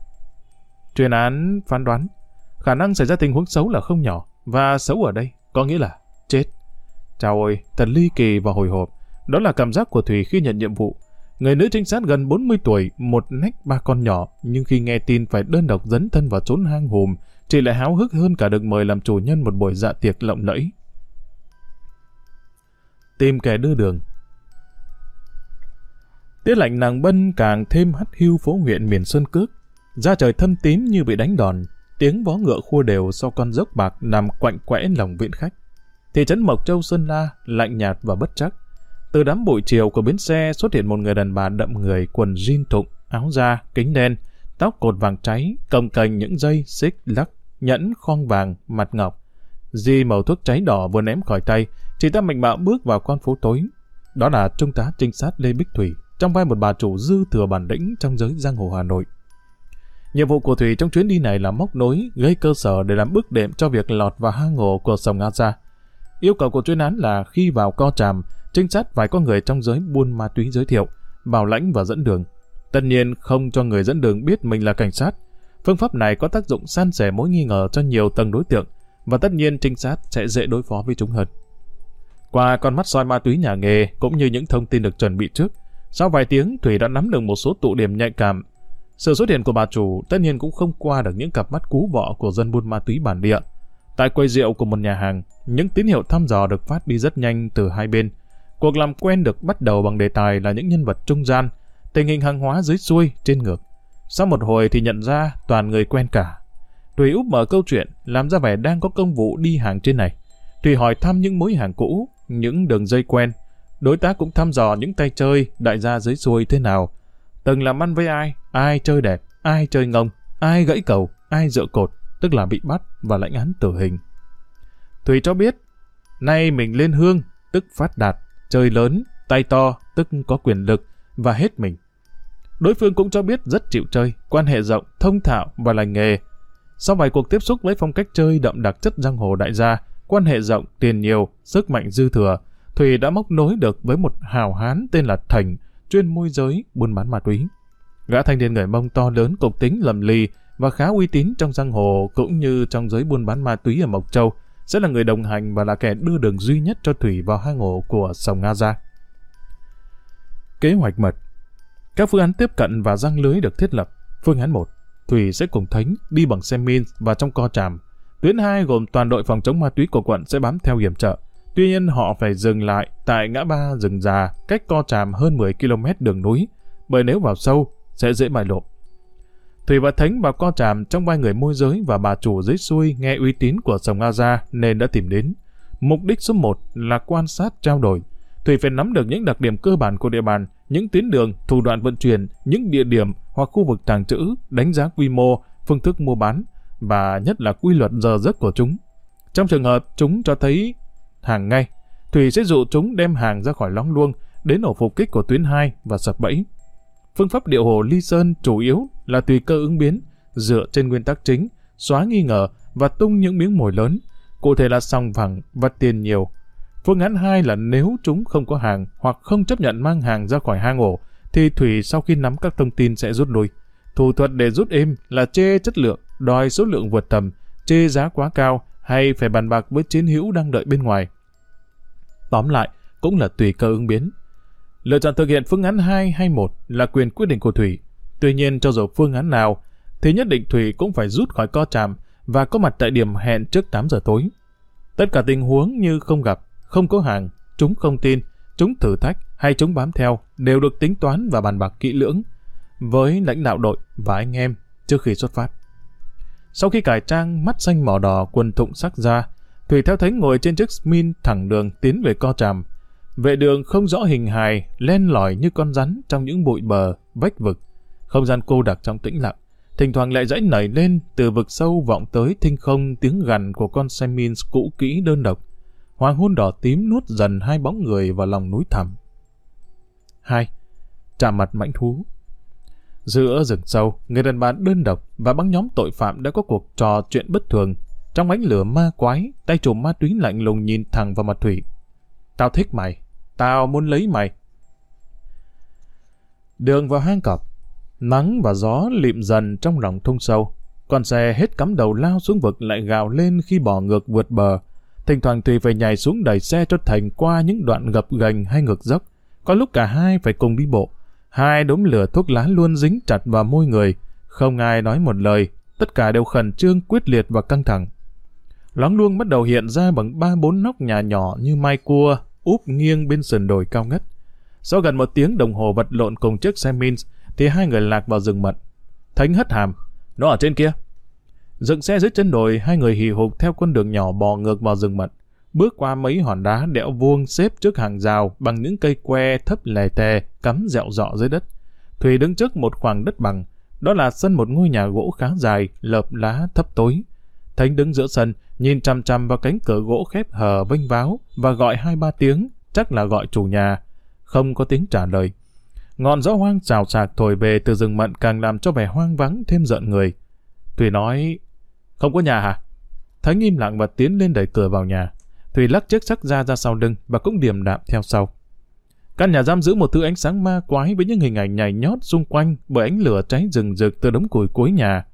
Chuyên án phán đoán, khả năng xảy ra tình huống xấu là không nhỏ, và xấu ở đây có nghĩa là chết. Chào ôi, thật ly kỳ và hồi hộp. Đó là cảm giác của Thủy khi nhận nhiệm vụ. Người nữ trinh sát gần 40 tuổi, một nách ba con nhỏ, nhưng khi nghe tin phải đơn độc dấn thân vào trốn hang hùm, chị lại háo hức hơn cả được mời làm chủ nhân một buổi dạ tiệc lộng lẫy tìm kẻ đưa đường. Tiết lạnh nàng bân càng thêm hắt hiu phố huyện miền Sơn Cước. Da trời thâm tím như bị đánh đòn, tiếng vó ngựa khua đều sau con dốc bạc nằm quạnh quẽ lòng viện khách. Thị trấn Mộc Châu Sơn La lạnh nhạt và bất chắc. Từ đám bụi chiều của bến xe xuất hiện một người đàn bà đậm người quần jean thụng, áo da, kính đen, tóc cột vàng cháy, cầm cành những dây, xích, lắc, nhẫn, khoang vàng, mặt ngọc. Di màu thuốc cháy đỏ vừa ném khỏi tay, chị ta mạnh bạo bước vào con phố tối. Đó là trung tá trinh sát Lê Bích Thủy, trong vai một bà chủ dư thừa bản lĩnh trong giới giang hồ Hà Nội. Nhiệm vụ của Thủy trong chuyến đi này là móc nối, gây cơ sở để làm bước đệm cho việc lọt vào hang ổ của sông Nga Gia. Yêu cầu của chuyên án là khi vào co tràm, trinh sát vài có người trong giới buôn ma túy giới thiệu, bảo lãnh và dẫn đường. Tất nhiên không cho người dẫn đường biết mình là cảnh sát. Phương pháp này có tác dụng san sẻ mối nghi ngờ cho nhiều tầng đối tượng, và tất nhiên trinh sát sẽ dễ đối phó với chúng hơn. Qua con mắt soi ma túy nhà nghề cũng như những thông tin được chuẩn bị trước, Sau vài tiếng, Thủy đã nắm được một số tụ điểm nhạy cảm. Sự xuất hiện của bà chủ tất nhiên cũng không qua được những cặp mắt cú vọ của dân buôn ma túy bản địa. Tại quầy rượu của một nhà hàng, những tín hiệu thăm dò được phát đi rất nhanh từ hai bên. Cuộc làm quen được bắt đầu bằng đề tài là những nhân vật trung gian, tình hình hàng hóa dưới xuôi, trên ngược. Sau một hồi thì nhận ra toàn người quen cả. Tùy úp mở câu chuyện, làm ra vẻ đang có công vụ đi hàng trên này. Tùy hỏi thăm những mối hàng cũ, những đường dây quen. Đối tác cũng thăm dò những tay chơi, đại gia dưới xuôi thế nào. Từng làm ăn với ai, ai chơi đẹp, ai chơi ngông, ai gãy cầu, ai dựa cột, tức là bị bắt và lãnh án tử hình. Thủy cho biết, nay mình lên hương, tức phát đạt, chơi lớn, tay to, tức có quyền lực, và hết mình. Đối phương cũng cho biết rất chịu chơi, quan hệ rộng, thông thạo và lành nghề. Sau vài cuộc tiếp xúc với phong cách chơi đậm đặc chất giang hồ đại gia, quan hệ rộng, tiền nhiều, sức mạnh dư thừa, Thùy đã móc nối được với một hào hán tên là Thành, chuyên môi giới, buôn bán ma túy. Gã thanh niên người Mông to lớn, cục tính lầm lì và khá uy tín trong giang hồ cũng như trong giới buôn bán ma túy ở Mộc Châu, sẽ là người đồng hành và là kẻ đưa đường duy nhất cho Thủy vào hang ổ của Sòng Nga Gia. Kế hoạch mật Các phương án tiếp cận và răng lưới được thiết lập. Phương án 1, Thủy sẽ cùng Thánh đi bằng xe min và trong co tràm. Tuyến 2 gồm toàn đội phòng chống ma túy của quận sẽ bám theo hiểm trợ. Tuy nhiên họ phải dừng lại tại ngã ba rừng già cách co tràm hơn 10 km đường núi, bởi nếu vào sâu sẽ dễ bại lộ. Thủy và Thánh vào co chạm trong vai người môi giới và bà chủ dưới xuôi nghe uy tín của sông A Gia nên đã tìm đến. Mục đích số 1 là quan sát trao đổi. Thủy phải nắm được những đặc điểm cơ bản của địa bàn, những tuyến đường, thủ đoạn vận chuyển, những địa điểm hoặc khu vực tàng trữ, đánh giá quy mô, phương thức mua bán và nhất là quy luật giờ giấc của chúng. Trong trường hợp chúng cho thấy hàng ngay, Thủy sẽ dụ chúng đem hàng ra khỏi lóng luông đến ổ phục kích của tuyến 2 và sập bẫy. Phương pháp điệu hồ ly sơn chủ yếu là tùy cơ ứng biến, dựa trên nguyên tắc chính, xóa nghi ngờ và tung những miếng mồi lớn, cụ thể là sòng phẳng và tiền nhiều. Phương án 2 là nếu chúng không có hàng hoặc không chấp nhận mang hàng ra khỏi hang ổ, thì Thủy sau khi nắm các thông tin sẽ rút lui. Thủ thuật để rút êm là chê chất lượng, đòi số lượng vượt tầm, chê giá quá cao hay phải bàn bạc với chiến hữu đang đợi bên ngoài. Tóm lại, cũng là tùy cơ ứng biến. Lựa chọn thực hiện phương án 2 hay 1 là quyền quyết định của Thủy. Tuy nhiên cho dù phương án nào, thì nhất định Thủy cũng phải rút khỏi co tràm và có mặt tại điểm hẹn trước 8 giờ tối. Tất cả tình huống như không gặp, không có hàng, chúng không tin, chúng thử thách hay chúng bám theo đều được tính toán và bàn bạc kỹ lưỡng với lãnh đạo đội và anh em trước khi xuất phát. Sau khi cải trang mắt xanh mỏ đỏ quần thụng sắc ra, Thủy theo thấy ngồi trên chiếc min thẳng đường tiến về co tràm. Vệ đường không rõ hình hài, len lỏi như con rắn trong những bụi bờ, vách vực. Không gian cô đặc trong tĩnh lặng. Thỉnh thoảng lại dãy nảy lên từ vực sâu vọng tới thinh không tiếng gằn của con Semins cũ kỹ đơn độc. Hoàng hôn đỏ tím nuốt dần hai bóng người vào lòng núi thẳm. 2. Chạm mặt mãnh thú Giữa rừng sâu, người đàn bà đơn độc và băng nhóm tội phạm đã có cuộc trò chuyện bất thường. Trong ánh lửa ma quái, tay trùm ma túy lạnh lùng nhìn thẳng vào mặt Thủy. Tao thích mày. Tao muốn lấy mày. Đường vào hang cọp. Nắng và gió lịm dần trong lòng thung sâu. Con xe hết cắm đầu lao xuống vực lại gào lên khi bỏ ngược vượt bờ. Thỉnh thoảng Thùy phải nhảy xuống đẩy xe cho Thành qua những đoạn gập gành hay ngược dốc. Có lúc cả hai phải cùng đi bộ. Hai đốm lửa thuốc lá luôn dính chặt vào môi người. Không ai nói một lời. Tất cả đều khẩn trương, quyết liệt và căng thẳng. Lóng luông bắt đầu hiện ra bằng ba bốn nóc nhà nhỏ như mai cua, úp nghiêng bên sườn đồi cao ngất. Sau gần một tiếng đồng hồ vật lộn cùng chiếc xe Mins, thì hai người lạc vào rừng mận. Thánh hất hàm. Nó ở trên kia. Dựng xe dưới chân đồi, hai người hì hục theo con đường nhỏ bò ngược vào rừng mận. Bước qua mấy hòn đá đẽo vuông xếp trước hàng rào bằng những cây que thấp lè tè, cắm dẹo dọ dưới đất. Thùy đứng trước một khoảng đất bằng. Đó là sân một ngôi nhà gỗ khá dài, lợp lá thấp tối. Thánh đứng giữa sân, nhìn chăm chăm vào cánh cửa gỗ khép hờ vênh váo và gọi hai ba tiếng, chắc là gọi chủ nhà. Không có tiếng trả lời. Ngọn gió hoang xào xạc thổi về từ rừng mận càng làm cho vẻ hoang vắng thêm giận người. Thùy nói, không có nhà hả? Thánh im lặng và tiến lên đẩy cửa vào nhà. Thùy lắc chiếc sắc ra ra sau lưng và cũng điềm đạm theo sau. Căn nhà giam giữ một thứ ánh sáng ma quái với những hình ảnh nhảy nhót xung quanh bởi ánh lửa cháy rừng rực từ đống củi cuối nhà.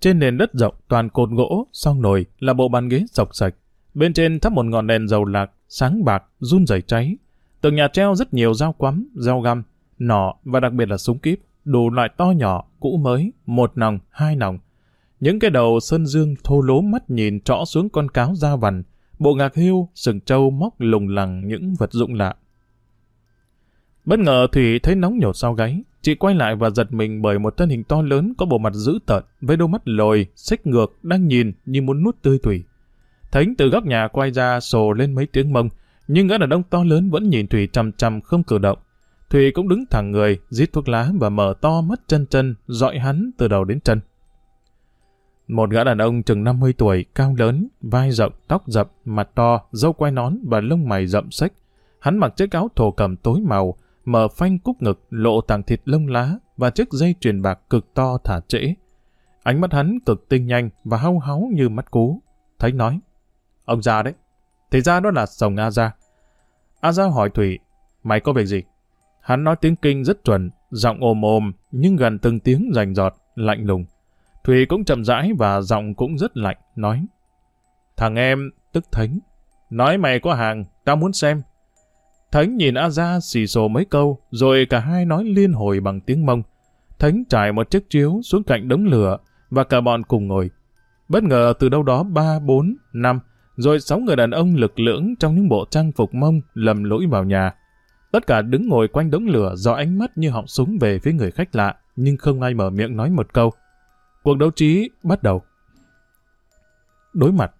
Trên nền đất rộng toàn cột gỗ, song nồi là bộ bàn ghế sọc sạch. Bên trên thắp một ngọn đèn dầu lạc, sáng bạc, run rẩy cháy. Từng nhà treo rất nhiều dao quắm, dao găm, nỏ và đặc biệt là súng kíp, đủ loại to nhỏ, cũ mới, một nòng, hai nòng. Những cái đầu sơn dương thô lố mắt nhìn trõ xuống con cáo da vằn, bộ ngạc hưu, sừng trâu móc lùng lằng những vật dụng lạ. Bất ngờ Thủy thấy nóng nhột sau gáy, chị quay lại và giật mình bởi một thân hình to lớn có bộ mặt dữ tợn với đôi mắt lồi, xích ngược, đang nhìn như muốn nuốt tươi Thủy. Thánh từ góc nhà quay ra sồ lên mấy tiếng mông, nhưng gã đàn ông to lớn vẫn nhìn Thủy chằm chằm không cử động. Thủy cũng đứng thẳng người, rít thuốc lá và mở to mắt chân chân, dọi hắn từ đầu đến chân. Một gã đàn ông chừng 50 tuổi, cao lớn, vai rộng, tóc dập, mặt to, râu quai nón và lông mày rậm xếch. Hắn mặc chiếc áo thổ cầm tối màu, mở phanh cúc ngực, lộ tàng thịt lông lá và chiếc dây chuyền bạc cực to thả trễ. Ánh mắt hắn cực tinh nhanh và hau háu như mắt cú. Thấy nói, ông già đấy. Thì ra đó là sòng A Gia. A Gia hỏi Thủy, mày có việc gì? Hắn nói tiếng kinh rất chuẩn, giọng ồm ồm, nhưng gần từng tiếng rành giọt, lạnh lùng. Thủy cũng chậm rãi và giọng cũng rất lạnh, nói. Thằng em, tức Thánh, nói mày có hàng, tao muốn xem. Thánh nhìn A Gia xì xồ mấy câu, rồi cả hai nói liên hồi bằng tiếng mông. Thánh trải một chiếc chiếu xuống cạnh đống lửa, và cả bọn cùng ngồi. Bất ngờ từ đâu đó ba, bốn, năm, rồi sáu người đàn ông lực lưỡng trong những bộ trang phục mông lầm lũi vào nhà. Tất cả đứng ngồi quanh đống lửa do ánh mắt như họng súng về phía người khách lạ, nhưng không ai mở miệng nói một câu. Cuộc đấu trí bắt đầu. Đối mặt.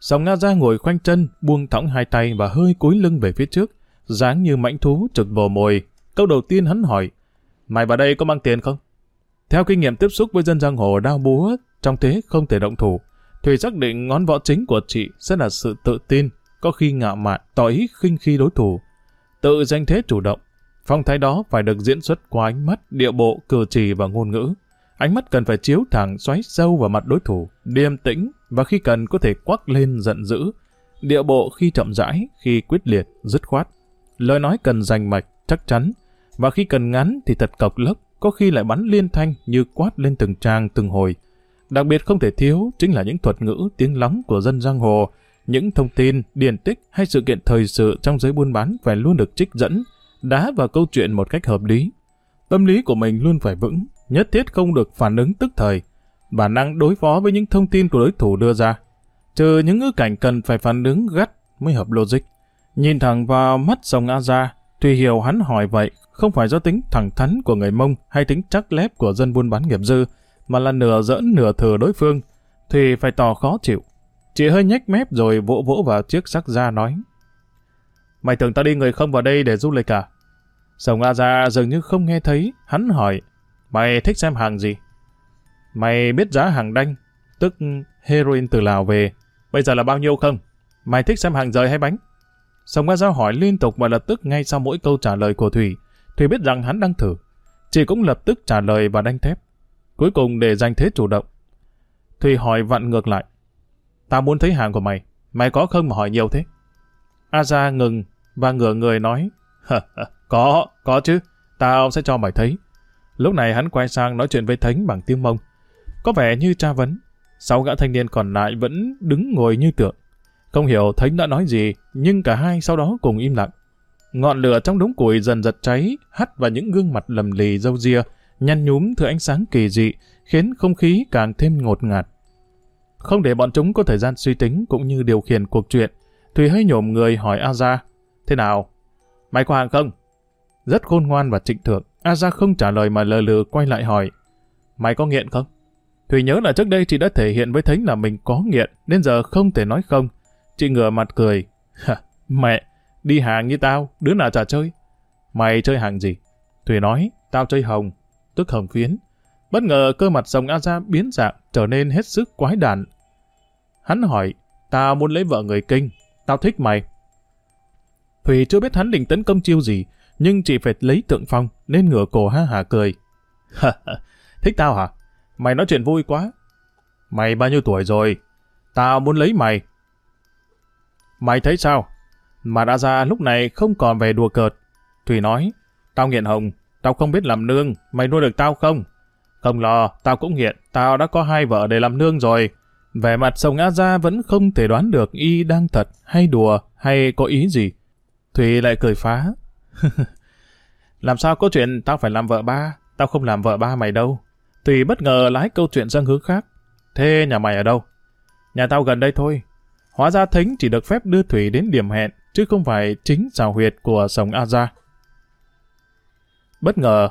Sòng Nga ra ngồi khoanh chân, buông thõng hai tay và hơi cúi lưng về phía trước, dáng như mãnh thú trực vồ mồi. Câu đầu tiên hắn hỏi, mày vào đây có mang tiền không? Theo kinh nghiệm tiếp xúc với dân giang hồ đao búa, trong thế không thể động thủ, Thủy xác định ngón võ chính của chị sẽ là sự tự tin, có khi ngạo mạn, tỏ ý khinh khi đối thủ. Tự danh thế chủ động, phong thái đó phải được diễn xuất qua ánh mắt, điệu bộ, cử chỉ và ngôn ngữ. Ánh mắt cần phải chiếu thẳng xoáy sâu vào mặt đối thủ, điềm tĩnh và khi cần có thể quắc lên giận dữ. Điệu bộ khi chậm rãi, khi quyết liệt, dứt khoát. Lời nói cần rành mạch, chắc chắn, và khi cần ngắn thì thật cộc lốc, có khi lại bắn liên thanh như quát lên từng trang từng hồi. Đặc biệt không thể thiếu chính là những thuật ngữ tiếng lóng của dân giang hồ, những thông tin, điển tích hay sự kiện thời sự trong giới buôn bán phải luôn được trích dẫn, đá vào câu chuyện một cách hợp lý. Tâm lý của mình luôn phải vững, nhất thiết không được phản ứng tức thời, bản năng đối phó với những thông tin của đối thủ đưa ra. Trừ những ngữ cảnh cần phải phản ứng gắt mới hợp logic. Nhìn thẳng vào mắt sông A Gia, Thùy hiểu hắn hỏi vậy không phải do tính thẳng thắn của người Mông hay tính chắc lép của dân buôn bán nghiệp dư, mà là nửa giỡn nửa thừa đối phương, thì phải tỏ khó chịu. Chị hơi nhếch mép rồi vỗ vỗ vào chiếc sắc da nói. Mày tưởng tao đi người không vào đây để du lịch à? Sông A Gia dường như không nghe thấy, hắn hỏi, mày thích xem hàng gì? Mày biết giá hàng đanh, tức heroin từ Lào về, bây giờ là bao nhiêu không? Mày thích xem hàng rời hay bánh? Sông A Gia hỏi liên tục và lập tức ngay sau mỗi câu trả lời của Thủy, Thủy biết rằng hắn đang thử. Chị cũng lập tức trả lời và đanh thép. Cuối cùng để giành thế chủ động. Thùy hỏi vặn ngược lại. Tao muốn thấy hàng của mày. Mày có không mà hỏi nhiều thế? Aza ngừng và ngửa người nói. có, có chứ. Tao sẽ cho mày thấy. Lúc này hắn quay sang nói chuyện với Thánh bằng tiếng mông. Có vẻ như tra vấn. Sáu gã thanh niên còn lại vẫn đứng ngồi như tượng. Không hiểu Thánh đã nói gì, nhưng cả hai sau đó cùng im lặng. Ngọn lửa trong đống củi dần giật cháy, hắt vào những gương mặt lầm lì dâu ria, nhăn nhúm thứ ánh sáng kỳ dị, khiến không khí càng thêm ngột ngạt. Không để bọn chúng có thời gian suy tính cũng như điều khiển cuộc chuyện, Thùy hơi nhổm người hỏi Aza, thế nào? Mày có hàng không? Rất khôn ngoan và trịnh thượng, Aza không trả lời mà lờ lừ quay lại hỏi, mày có nghiện không? Thùy nhớ là trước đây chị đã thể hiện với Thánh là mình có nghiện, nên giờ không thể nói không. Chị ngửa mặt cười, mẹ, đi hàng như tao, đứa nào trả chơi? Mày chơi hàng gì? Thùy nói, tao chơi hồng, tức hồng phiến. Bất ngờ cơ mặt rồng A Gia biến dạng, trở nên hết sức quái đản. Hắn hỏi, tao muốn lấy vợ người kinh, tao thích mày. thủy chưa biết hắn định tấn công chiêu gì, nhưng chỉ phải lấy tượng phong, nên ngửa cổ ha hả cười. thích tao hả? Mày nói chuyện vui quá. Mày bao nhiêu tuổi rồi? Tao muốn lấy mày. Mày thấy sao? Mà đã ra lúc này không còn về đùa cợt. thủy nói, tao nghiện hồng, Tao không biết làm nương, mày nuôi được tao không? Không lo, tao cũng hiện, tao đã có hai vợ để làm nương rồi. Vẻ mặt sông A Gia vẫn không thể đoán được y đang thật hay đùa hay có ý gì. Thủy lại cười phá. làm sao có chuyện tao phải làm vợ ba, tao không làm vợ ba mày đâu. Thủy bất ngờ lái câu chuyện sang hướng khác. Thế nhà mày ở đâu? Nhà tao gần đây thôi. Hóa ra Thính chỉ được phép đưa Thủy đến điểm hẹn, chứ không phải chính xào huyệt của sông A Gia. Bất ngờ,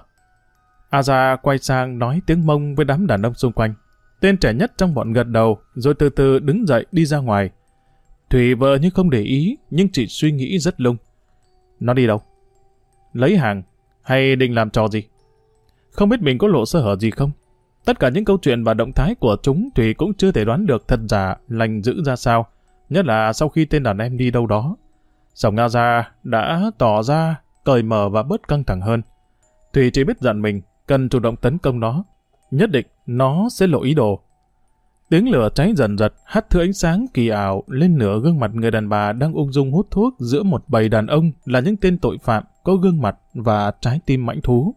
aza quay sang nói tiếng mông với đám đàn ông xung quanh. Tên trẻ nhất trong bọn gật đầu, rồi từ từ đứng dậy đi ra ngoài. Thủy vợ như không để ý, nhưng chỉ suy nghĩ rất lung. Nó đi đâu? Lấy hàng? Hay định làm trò gì? Không biết mình có lộ sơ hở gì không? Tất cả những câu chuyện và động thái của chúng Thủy cũng chưa thể đoán được thật giả lành dữ ra sao, nhất là sau khi tên đàn em đi đâu đó. Sòng Nga ra đã tỏ ra cởi mở và bớt căng thẳng hơn. Thủy chỉ biết dặn mình, cần chủ động tấn công nó. Nhất định nó sẽ lộ ý đồ. Tiếng lửa cháy dần dật, hắt thưa ánh sáng kỳ ảo lên nửa gương mặt người đàn bà đang ung dung hút thuốc giữa một bầy đàn ông là những tên tội phạm có gương mặt và trái tim mãnh thú.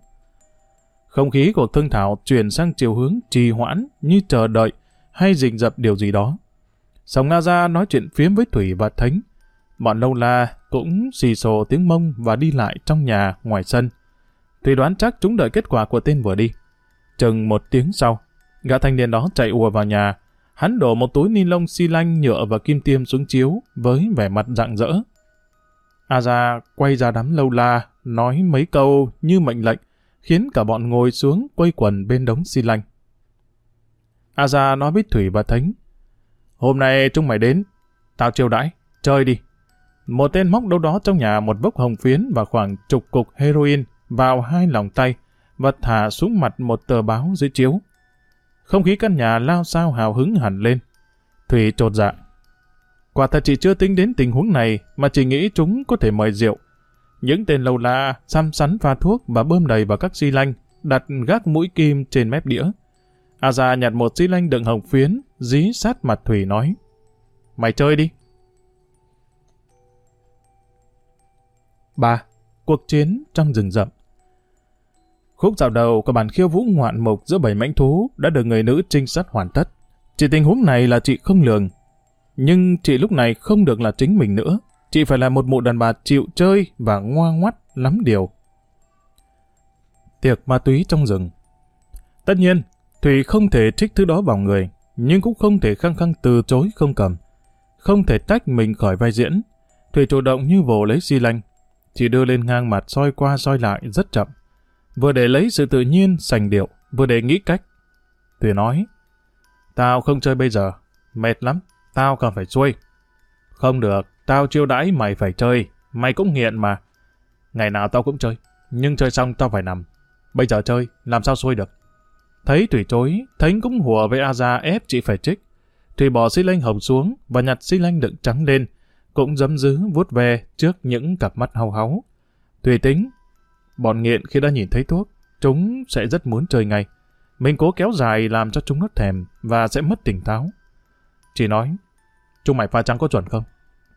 Không khí của thương thảo chuyển sang chiều hướng trì hoãn như chờ đợi hay rình rập điều gì đó. Sòng Nga ra nói chuyện phiếm với Thủy và Thánh. Bọn lâu la cũng xì xồ tiếng mông và đi lại trong nhà, ngoài sân thì đoán chắc chúng đợi kết quả của tên vừa đi. Chừng một tiếng sau, gã thanh niên đó chạy ùa vào nhà. Hắn đổ một túi ni lông xi lanh nhựa và kim tiêm xuống chiếu với vẻ mặt rạng rỡ. A quay ra đám lâu la, nói mấy câu như mệnh lệnh, khiến cả bọn ngồi xuống quây quần bên đống xi lanh. A nói với Thủy và Thánh, hôm nay chúng mày đến, tao chiêu đãi, chơi đi. Một tên móc đâu đó trong nhà một bốc hồng phiến và khoảng chục cục heroin vào hai lòng tay và thả xuống mặt một tờ báo dưới chiếu. Không khí căn nhà lao sao hào hứng hẳn lên. Thủy trột dạ. Quả thật chị chưa tính đến tình huống này mà chỉ nghĩ chúng có thể mời rượu. Những tên lâu la xăm sắn pha thuốc và bơm đầy vào các xi lanh, đặt gác mũi kim trên mép đĩa. A già nhặt một xi lanh đựng hồng phiến, dí sát mặt Thủy nói. Mày chơi đi. 3. Cuộc chiến trong rừng rậm Khúc dạo đầu của bản khiêu vũ ngoạn mục giữa bảy mãnh thú đã được người nữ trinh sát hoàn tất. Chỉ tình huống này là chị không lường. Nhưng chị lúc này không được là chính mình nữa. Chị phải là một mụ đàn bà chịu chơi và ngoa ngoắt lắm điều. Tiệc ma túy trong rừng Tất nhiên, Thủy không thể trích thứ đó vào người, nhưng cũng không thể khăng khăng từ chối không cầm. Không thể tách mình khỏi vai diễn. Thủy chủ động như vồ lấy xi lanh. chị đưa lên ngang mặt soi qua soi lại rất chậm vừa để lấy sự tự nhiên, sành điệu, vừa để nghĩ cách. Thùy nói, tao không chơi bây giờ, mệt lắm, tao còn phải xuôi. Không được, tao chiêu đãi mày phải chơi, mày cũng nghiện mà. Ngày nào tao cũng chơi, nhưng chơi xong tao phải nằm. Bây giờ chơi, làm sao xuôi được. Thấy Thủy chối, Thánh cũng hùa với A ép chị phải trích. Thủy bỏ xi lanh hồng xuống và nhặt xi lanh đựng trắng lên, cũng dấm dứ vuốt ve trước những cặp mắt hau háu. Thủy tính, Bọn nghiện khi đã nhìn thấy thuốc, chúng sẽ rất muốn chơi ngay. Mình cố kéo dài làm cho chúng nó thèm và sẽ mất tỉnh táo. Chỉ nói, chúng mày pha trắng có chuẩn không?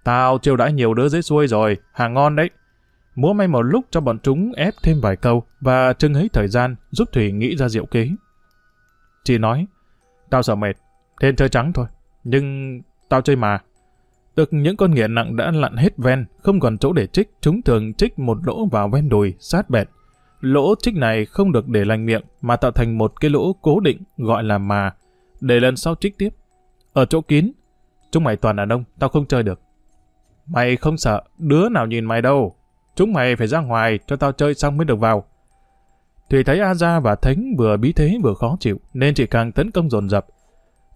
Tao chiêu đãi nhiều đứa dưới xuôi rồi, hàng ngon đấy. Múa may một lúc cho bọn chúng ép thêm vài câu và trưng ấy thời gian giúp Thủy nghĩ ra diệu kế. Chị nói, tao sợ mệt, thêm chơi trắng thôi. Nhưng tao chơi mà. Được những con nghiện nặng đã lặn hết ven, không còn chỗ để trích, chúng thường trích một lỗ vào ven đùi, sát bẹt. Lỗ trích này không được để lành miệng, mà tạo thành một cái lỗ cố định, gọi là mà, để lần sau trích tiếp. Ở chỗ kín, chúng mày toàn là đông, tao không chơi được. Mày không sợ, đứa nào nhìn mày đâu. Chúng mày phải ra ngoài cho tao chơi xong mới được vào. Thủy thấy A Gia và Thánh vừa bí thế vừa khó chịu, nên chỉ càng tấn công dồn dập.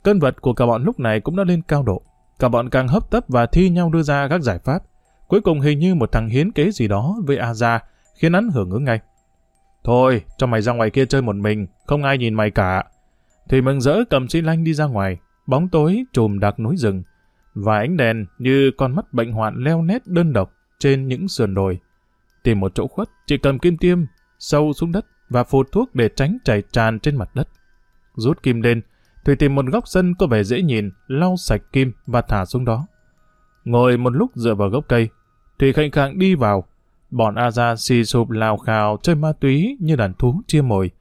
Cơn vật của cả bọn lúc này cũng đã lên cao độ. Cả bọn càng hấp tấp và thi nhau đưa ra các giải pháp. Cuối cùng hình như một thằng hiến kế gì đó với Aza khiến hắn hưởng ứng ngay. Thôi, cho mày ra ngoài kia chơi một mình, không ai nhìn mày cả. thì mừng rỡ cầm xi lanh đi ra ngoài, bóng tối trùm đặc núi rừng, và ánh đèn như con mắt bệnh hoạn leo nét đơn độc trên những sườn đồi. Tìm một chỗ khuất, chỉ cầm kim tiêm, sâu xuống đất và phụt thuốc để tránh chảy tràn trên mặt đất. Rút kim lên, Thủy tìm một góc sân có vẻ dễ nhìn, lau sạch kim và thả xuống đó. Ngồi một lúc dựa vào gốc cây, Thủy khệnh khạng đi vào. Bọn A-gia xì sụp lào khào chơi ma túy như đàn thú chia mồi.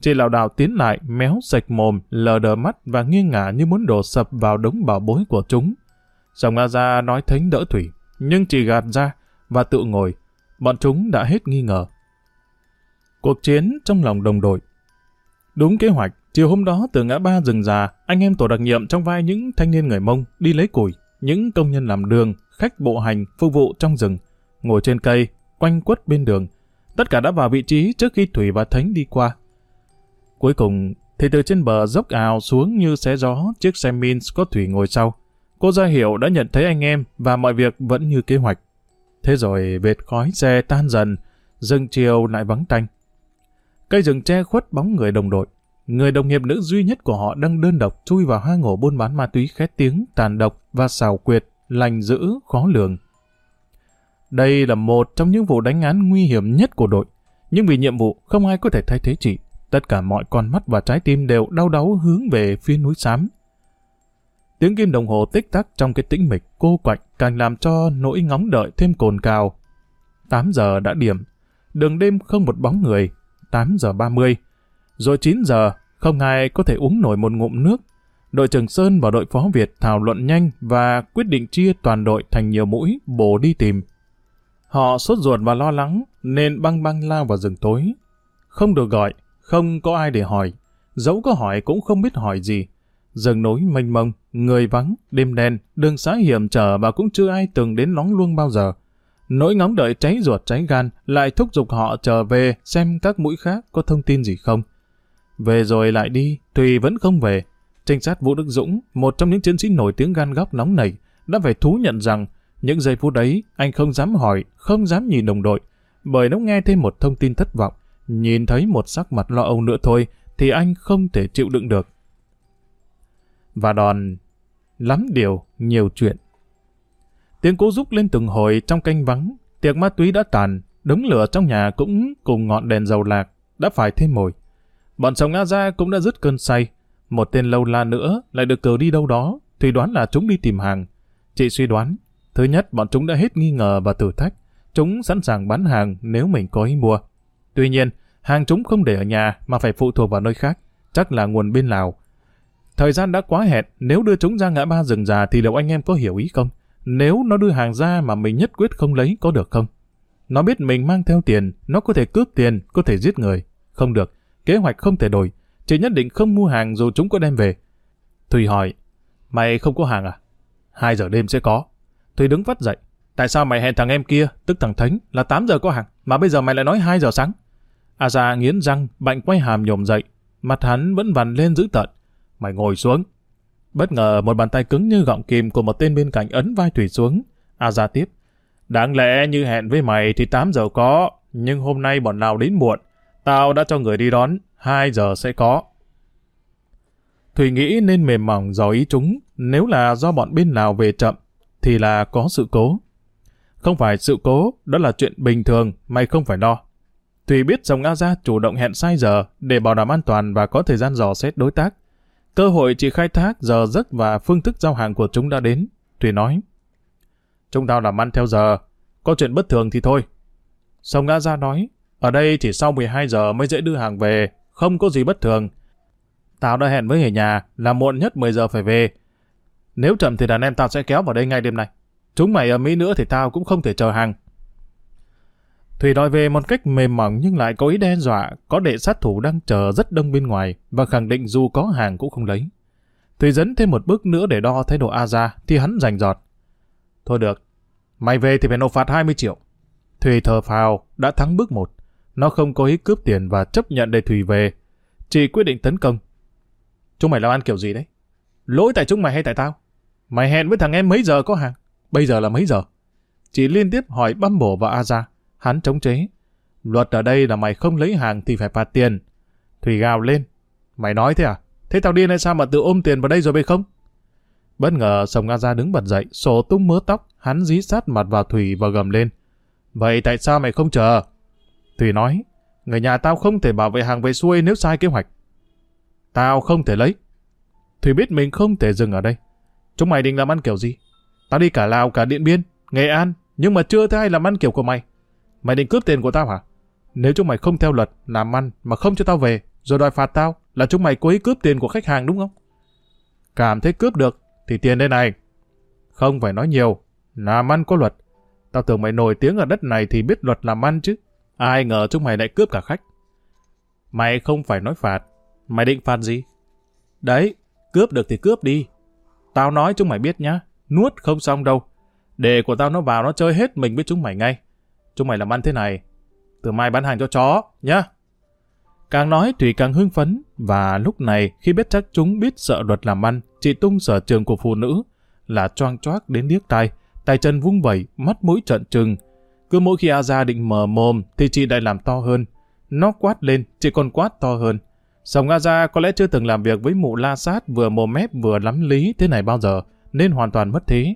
Chị lào đào tiến lại, méo sạch mồm, lờ đờ mắt và nghiêng ngả như muốn đổ sập vào đống bảo bối của chúng. Dòng A-gia nói thánh đỡ Thủy, nhưng chị gạt ra và tự ngồi. Bọn chúng đã hết nghi ngờ. Cuộc chiến trong lòng đồng đội Đúng kế hoạch, chiều hôm đó từ ngã ba rừng già, anh em tổ đặc nhiệm trong vai những thanh niên người Mông đi lấy củi, những công nhân làm đường, khách bộ hành, phục vụ trong rừng, ngồi trên cây, quanh quất bên đường. Tất cả đã vào vị trí trước khi Thủy và Thánh đi qua. Cuối cùng, thì từ trên bờ dốc ào xuống như xé gió chiếc xe Mins có Thủy ngồi sau. Cô ra hiệu đã nhận thấy anh em và mọi việc vẫn như kế hoạch. Thế rồi vệt khói xe tan dần, rừng chiều lại vắng tanh. Cây rừng che khuất bóng người đồng đội. Người đồng nghiệp nữ duy nhất của họ đang đơn độc chui vào hang ổ buôn bán ma túy khét tiếng, tàn độc và xào quyệt, lành dữ, khó lường. Đây là một trong những vụ đánh án nguy hiểm nhất của đội. Nhưng vì nhiệm vụ, không ai có thể thay thế chị. Tất cả mọi con mắt và trái tim đều đau đáu hướng về phía núi xám. Tiếng kim đồng hồ tích tắc trong cái tĩnh mịch cô quạnh càng làm cho nỗi ngóng đợi thêm cồn cào. 8 giờ đã điểm, đường đêm không một bóng người, 8 giờ 30. Rồi 9 giờ, không ai có thể uống nổi một ngụm nước. Đội trưởng Sơn và đội phó Việt thảo luận nhanh và quyết định chia toàn đội thành nhiều mũi bổ đi tìm. Họ sốt ruột và lo lắng nên băng băng lao vào rừng tối. Không được gọi, không có ai để hỏi. Dẫu có hỏi cũng không biết hỏi gì. Rừng núi mênh mông, người vắng, đêm đen, đường xá hiểm trở và cũng chưa ai từng đến lóng luông bao giờ. Nỗi ngóng đợi cháy ruột cháy gan lại thúc giục họ trở về xem các mũi khác có thông tin gì không. Về rồi lại đi, Thùy vẫn không về. Trinh sát Vũ Đức Dũng, một trong những chiến sĩ nổi tiếng gan góc nóng nảy, đã phải thú nhận rằng những giây phút đấy anh không dám hỏi, không dám nhìn đồng đội, bởi nếu nghe thêm một thông tin thất vọng, nhìn thấy một sắc mặt lo âu nữa thôi, thì anh không thể chịu đựng được. Và đòn lắm điều, nhiều chuyện. Tiếng cố rúc lên từng hồi trong canh vắng, tiệc ma túy đã tàn, đống lửa trong nhà cũng cùng ngọn đèn dầu lạc, đã phải thêm mồi. Bọn sông A Gia cũng đã dứt cơn say. Một tên lâu la nữa lại được cử đi đâu đó, thì đoán là chúng đi tìm hàng. Chị suy đoán, thứ nhất bọn chúng đã hết nghi ngờ và thử thách. Chúng sẵn sàng bán hàng nếu mình có ý mua. Tuy nhiên, hàng chúng không để ở nhà mà phải phụ thuộc vào nơi khác, chắc là nguồn bên Lào. Thời gian đã quá hẹn, nếu đưa chúng ra ngã ba rừng già thì liệu anh em có hiểu ý không? Nếu nó đưa hàng ra mà mình nhất quyết không lấy có được không? Nó biết mình mang theo tiền, nó có thể cướp tiền, có thể giết người. Không được, kế hoạch không thể đổi. chị nhất định không mua hàng dù chúng có đem về. Thùy hỏi, mày không có hàng à? Hai giờ đêm sẽ có. Thùy đứng vắt dậy. Tại sao mày hẹn thằng em kia, tức thằng Thánh, là 8 giờ có hàng, mà bây giờ mày lại nói 2 giờ sáng? A ra nghiến răng, bạnh quay hàm nhổm dậy. Mặt hắn vẫn vằn lên dữ tợn. Mày ngồi xuống. Bất ngờ một bàn tay cứng như gọng kìm của một tên bên cạnh ấn vai Thủy xuống. A ra tiếp. Đáng lẽ như hẹn với mày thì 8 giờ có, nhưng hôm nay bọn nào đến muộn. Tao đã cho người đi đón, 2 giờ sẽ có. Thủy nghĩ nên mềm mỏng dò ý chúng, nếu là do bọn bên nào về chậm, thì là có sự cố. Không phải sự cố, đó là chuyện bình thường, mày không phải lo. Thủy biết dòng A Gia chủ động hẹn sai giờ để bảo đảm an toàn và có thời gian dò xét đối tác. Cơ hội chỉ khai thác giờ giấc và phương thức giao hàng của chúng đã đến. Thủy nói, chúng tao làm ăn theo giờ, có chuyện bất thường thì thôi. Sông A Gia nói, ở đây chỉ sau 12 giờ mới dễ đưa hàng về, không có gì bất thường. Tao đã hẹn với người nhà là muộn nhất 10 giờ phải về. Nếu chậm thì đàn em tao sẽ kéo vào đây ngay đêm nay. Chúng mày ở Mỹ nữa thì tao cũng không thể chờ hàng. Thủy đòi về một cách mềm mỏng nhưng lại có ý đe dọa, có đệ sát thủ đang chờ rất đông bên ngoài và khẳng định dù có hàng cũng không lấy. Thủy dẫn thêm một bước nữa để đo thái độ A ra thì hắn rành giọt. Thôi được, mày về thì phải nộp phạt 20 triệu. Thủy thờ phào, đã thắng bước một. Nó không có ý cướp tiền và chấp nhận để Thủy về. chị quyết định tấn công. Chúng mày làm ăn kiểu gì đấy? Lỗi tại chúng mày hay tại tao? Mày hẹn với thằng em mấy giờ có hàng? Bây giờ là mấy giờ? chị liên tiếp hỏi băm bổ vào A. Hắn chống chế. Luật ở đây là mày không lấy hàng thì phải phạt tiền. Thủy gào lên. Mày nói thế à? Thế tao điên hay sao mà tự ôm tiền vào đây rồi bây không? Bất ngờ Sông A Gia đứng bật dậy, sổ tung mớ tóc, hắn dí sát mặt vào Thủy và gầm lên. Vậy tại sao mày không chờ? Thủy nói, người nhà tao không thể bảo vệ hàng về xuôi nếu sai kế hoạch. Tao không thể lấy. Thủy biết mình không thể dừng ở đây. Chúng mày định làm ăn kiểu gì? Tao đi cả Lào cả Điện Biên, Nghệ An, nhưng mà chưa thấy ai làm ăn kiểu của mày. Mày định cướp tiền của tao hả? Nếu chúng mày không theo luật, làm ăn mà không cho tao về, rồi đòi phạt tao, là chúng mày cố ý cướp tiền của khách hàng đúng không? Cảm thấy cướp được, thì tiền đây này. Không phải nói nhiều, làm ăn có luật. Tao tưởng mày nổi tiếng ở đất này thì biết luật làm ăn chứ. Ai ngờ chúng mày lại cướp cả khách. Mày không phải nói phạt. Mày định phạt gì? Đấy, cướp được thì cướp đi. Tao nói chúng mày biết nhá. Nuốt không xong đâu. Đề của tao nó vào nó chơi hết mình với chúng mày ngay. Chúng mày làm ăn thế này. Từ mai bán hàng cho chó, nhá. Càng nói Thủy càng hưng phấn, và lúc này khi biết chắc chúng biết sợ luật làm ăn, chị tung sở trường của phụ nữ là choang choác đến điếc tai, tay chân vung vẩy, mắt mũi trợn trừng. Cứ mỗi khi A Gia định mở mồm thì chị lại làm to hơn. Nó quát lên, chị còn quát to hơn. Sòng A Gia có lẽ chưa từng làm việc với mụ la sát vừa mồm mép vừa lắm lý thế này bao giờ, nên hoàn toàn mất thế.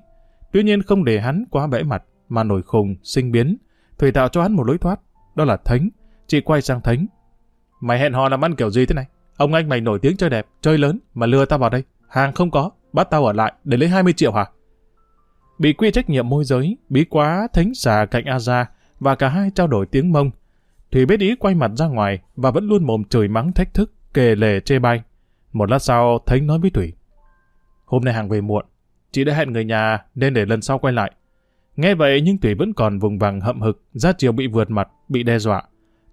Tuy nhiên không để hắn quá bẽ mặt, mà nổi khùng, sinh biến. Thủy tạo cho hắn một lối thoát, đó là Thánh. Chị quay sang Thánh, Mày hẹn hò làm ăn kiểu gì thế này? Ông anh mày nổi tiếng chơi đẹp, chơi lớn, mà lừa tao vào đây. Hàng không có, bắt tao ở lại để lấy 20 triệu hả? Bị quy trách nhiệm môi giới, bí quá thánh xà cạnh A Gia và cả hai trao đổi tiếng mông. Thủy biết ý quay mặt ra ngoài và vẫn luôn mồm chửi mắng thách thức, kề lề chê bai. Một lát sau, Thánh nói với Thủy. Hôm nay hàng về muộn, chị đã hẹn người nhà nên để lần sau quay lại. Nghe vậy nhưng Thủy vẫn còn vùng vằng hậm hực, ra chiều bị vượt mặt, bị đe dọa.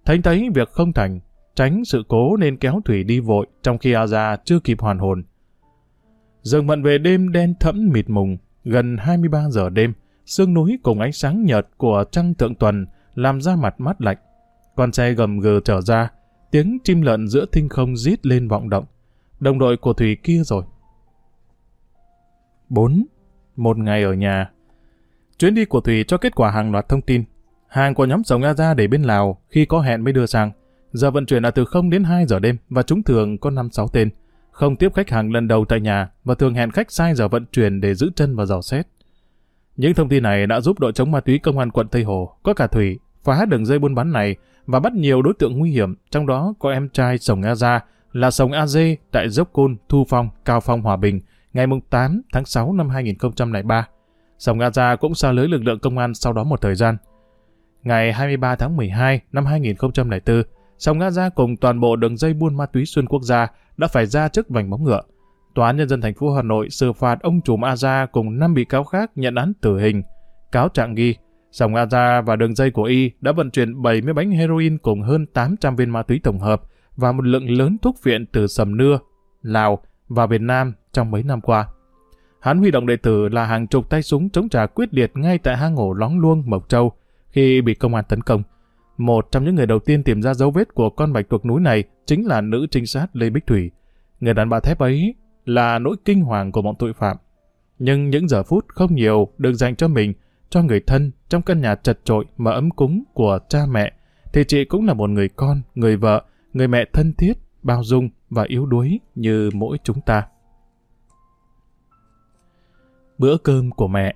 Thánh thấy việc không thành, tránh sự cố nên kéo Thủy đi vội trong khi A Gia chưa kịp hoàn hồn. Dường mận về đêm đen thẫm mịt mùng, gần 23 giờ đêm, sương núi cùng ánh sáng nhợt của trăng thượng tuần làm ra mặt mát lạnh. Con xe gầm gừ trở ra, tiếng chim lợn giữa thinh không rít lên vọng động. Đồng đội của Thủy kia rồi. 4. Một ngày ở nhà Chuyến đi của Thủy cho kết quả hàng loạt thông tin. Hàng của nhóm Sông A ra để bên Lào khi có hẹn mới đưa sang. Giờ vận chuyển là từ 0 đến 2 giờ đêm và chúng thường có 5-6 tên. Không tiếp khách hàng lần đầu tại nhà và thường hẹn khách sai giờ vận chuyển để giữ chân và dò xét. Những thông tin này đã giúp đội chống ma túy công an quận Tây Hồ, có cả Thủy, phá đường dây buôn bán này và bắt nhiều đối tượng nguy hiểm, trong đó có em trai Sồng A Gia là Sồng A Dê tại Dốc Côn, Thu Phong, Cao Phong, Hòa Bình ngày 8 tháng 6 năm 2003. Sồng A Gia cũng xa lưới lực lượng công an sau đó một thời gian. Ngày 23 tháng 12 năm 2004, Song Nga Gia cùng toàn bộ đường dây buôn ma túy xuyên quốc gia đã phải ra trước vành móng ngựa. Tòa án nhân dân thành phố Hà Nội xử phạt ông trùm A Gia cùng 5 bị cáo khác nhận án tử hình. Cáo trạng ghi, Song A Gia và đường dây của Y đã vận chuyển 70 bánh heroin cùng hơn 800 viên ma túy tổng hợp và một lượng lớn thuốc viện từ Sầm Nưa, Lào và Việt Nam trong mấy năm qua. Hắn huy động đệ tử là hàng chục tay súng chống trả quyết liệt ngay tại hang ổ Lóng Luông, Mộc Châu khi bị công an tấn công. Một trong những người đầu tiên tìm ra dấu vết của con bạch tuộc núi này chính là nữ trinh sát Lê Bích Thủy. Người đàn bà thép ấy là nỗi kinh hoàng của bọn tội phạm. Nhưng những giờ phút không nhiều được dành cho mình, cho người thân trong căn nhà chật trội mà ấm cúng của cha mẹ, thì chị cũng là một người con, người vợ, người mẹ thân thiết, bao dung và yếu đuối như mỗi chúng ta. Bữa cơm của mẹ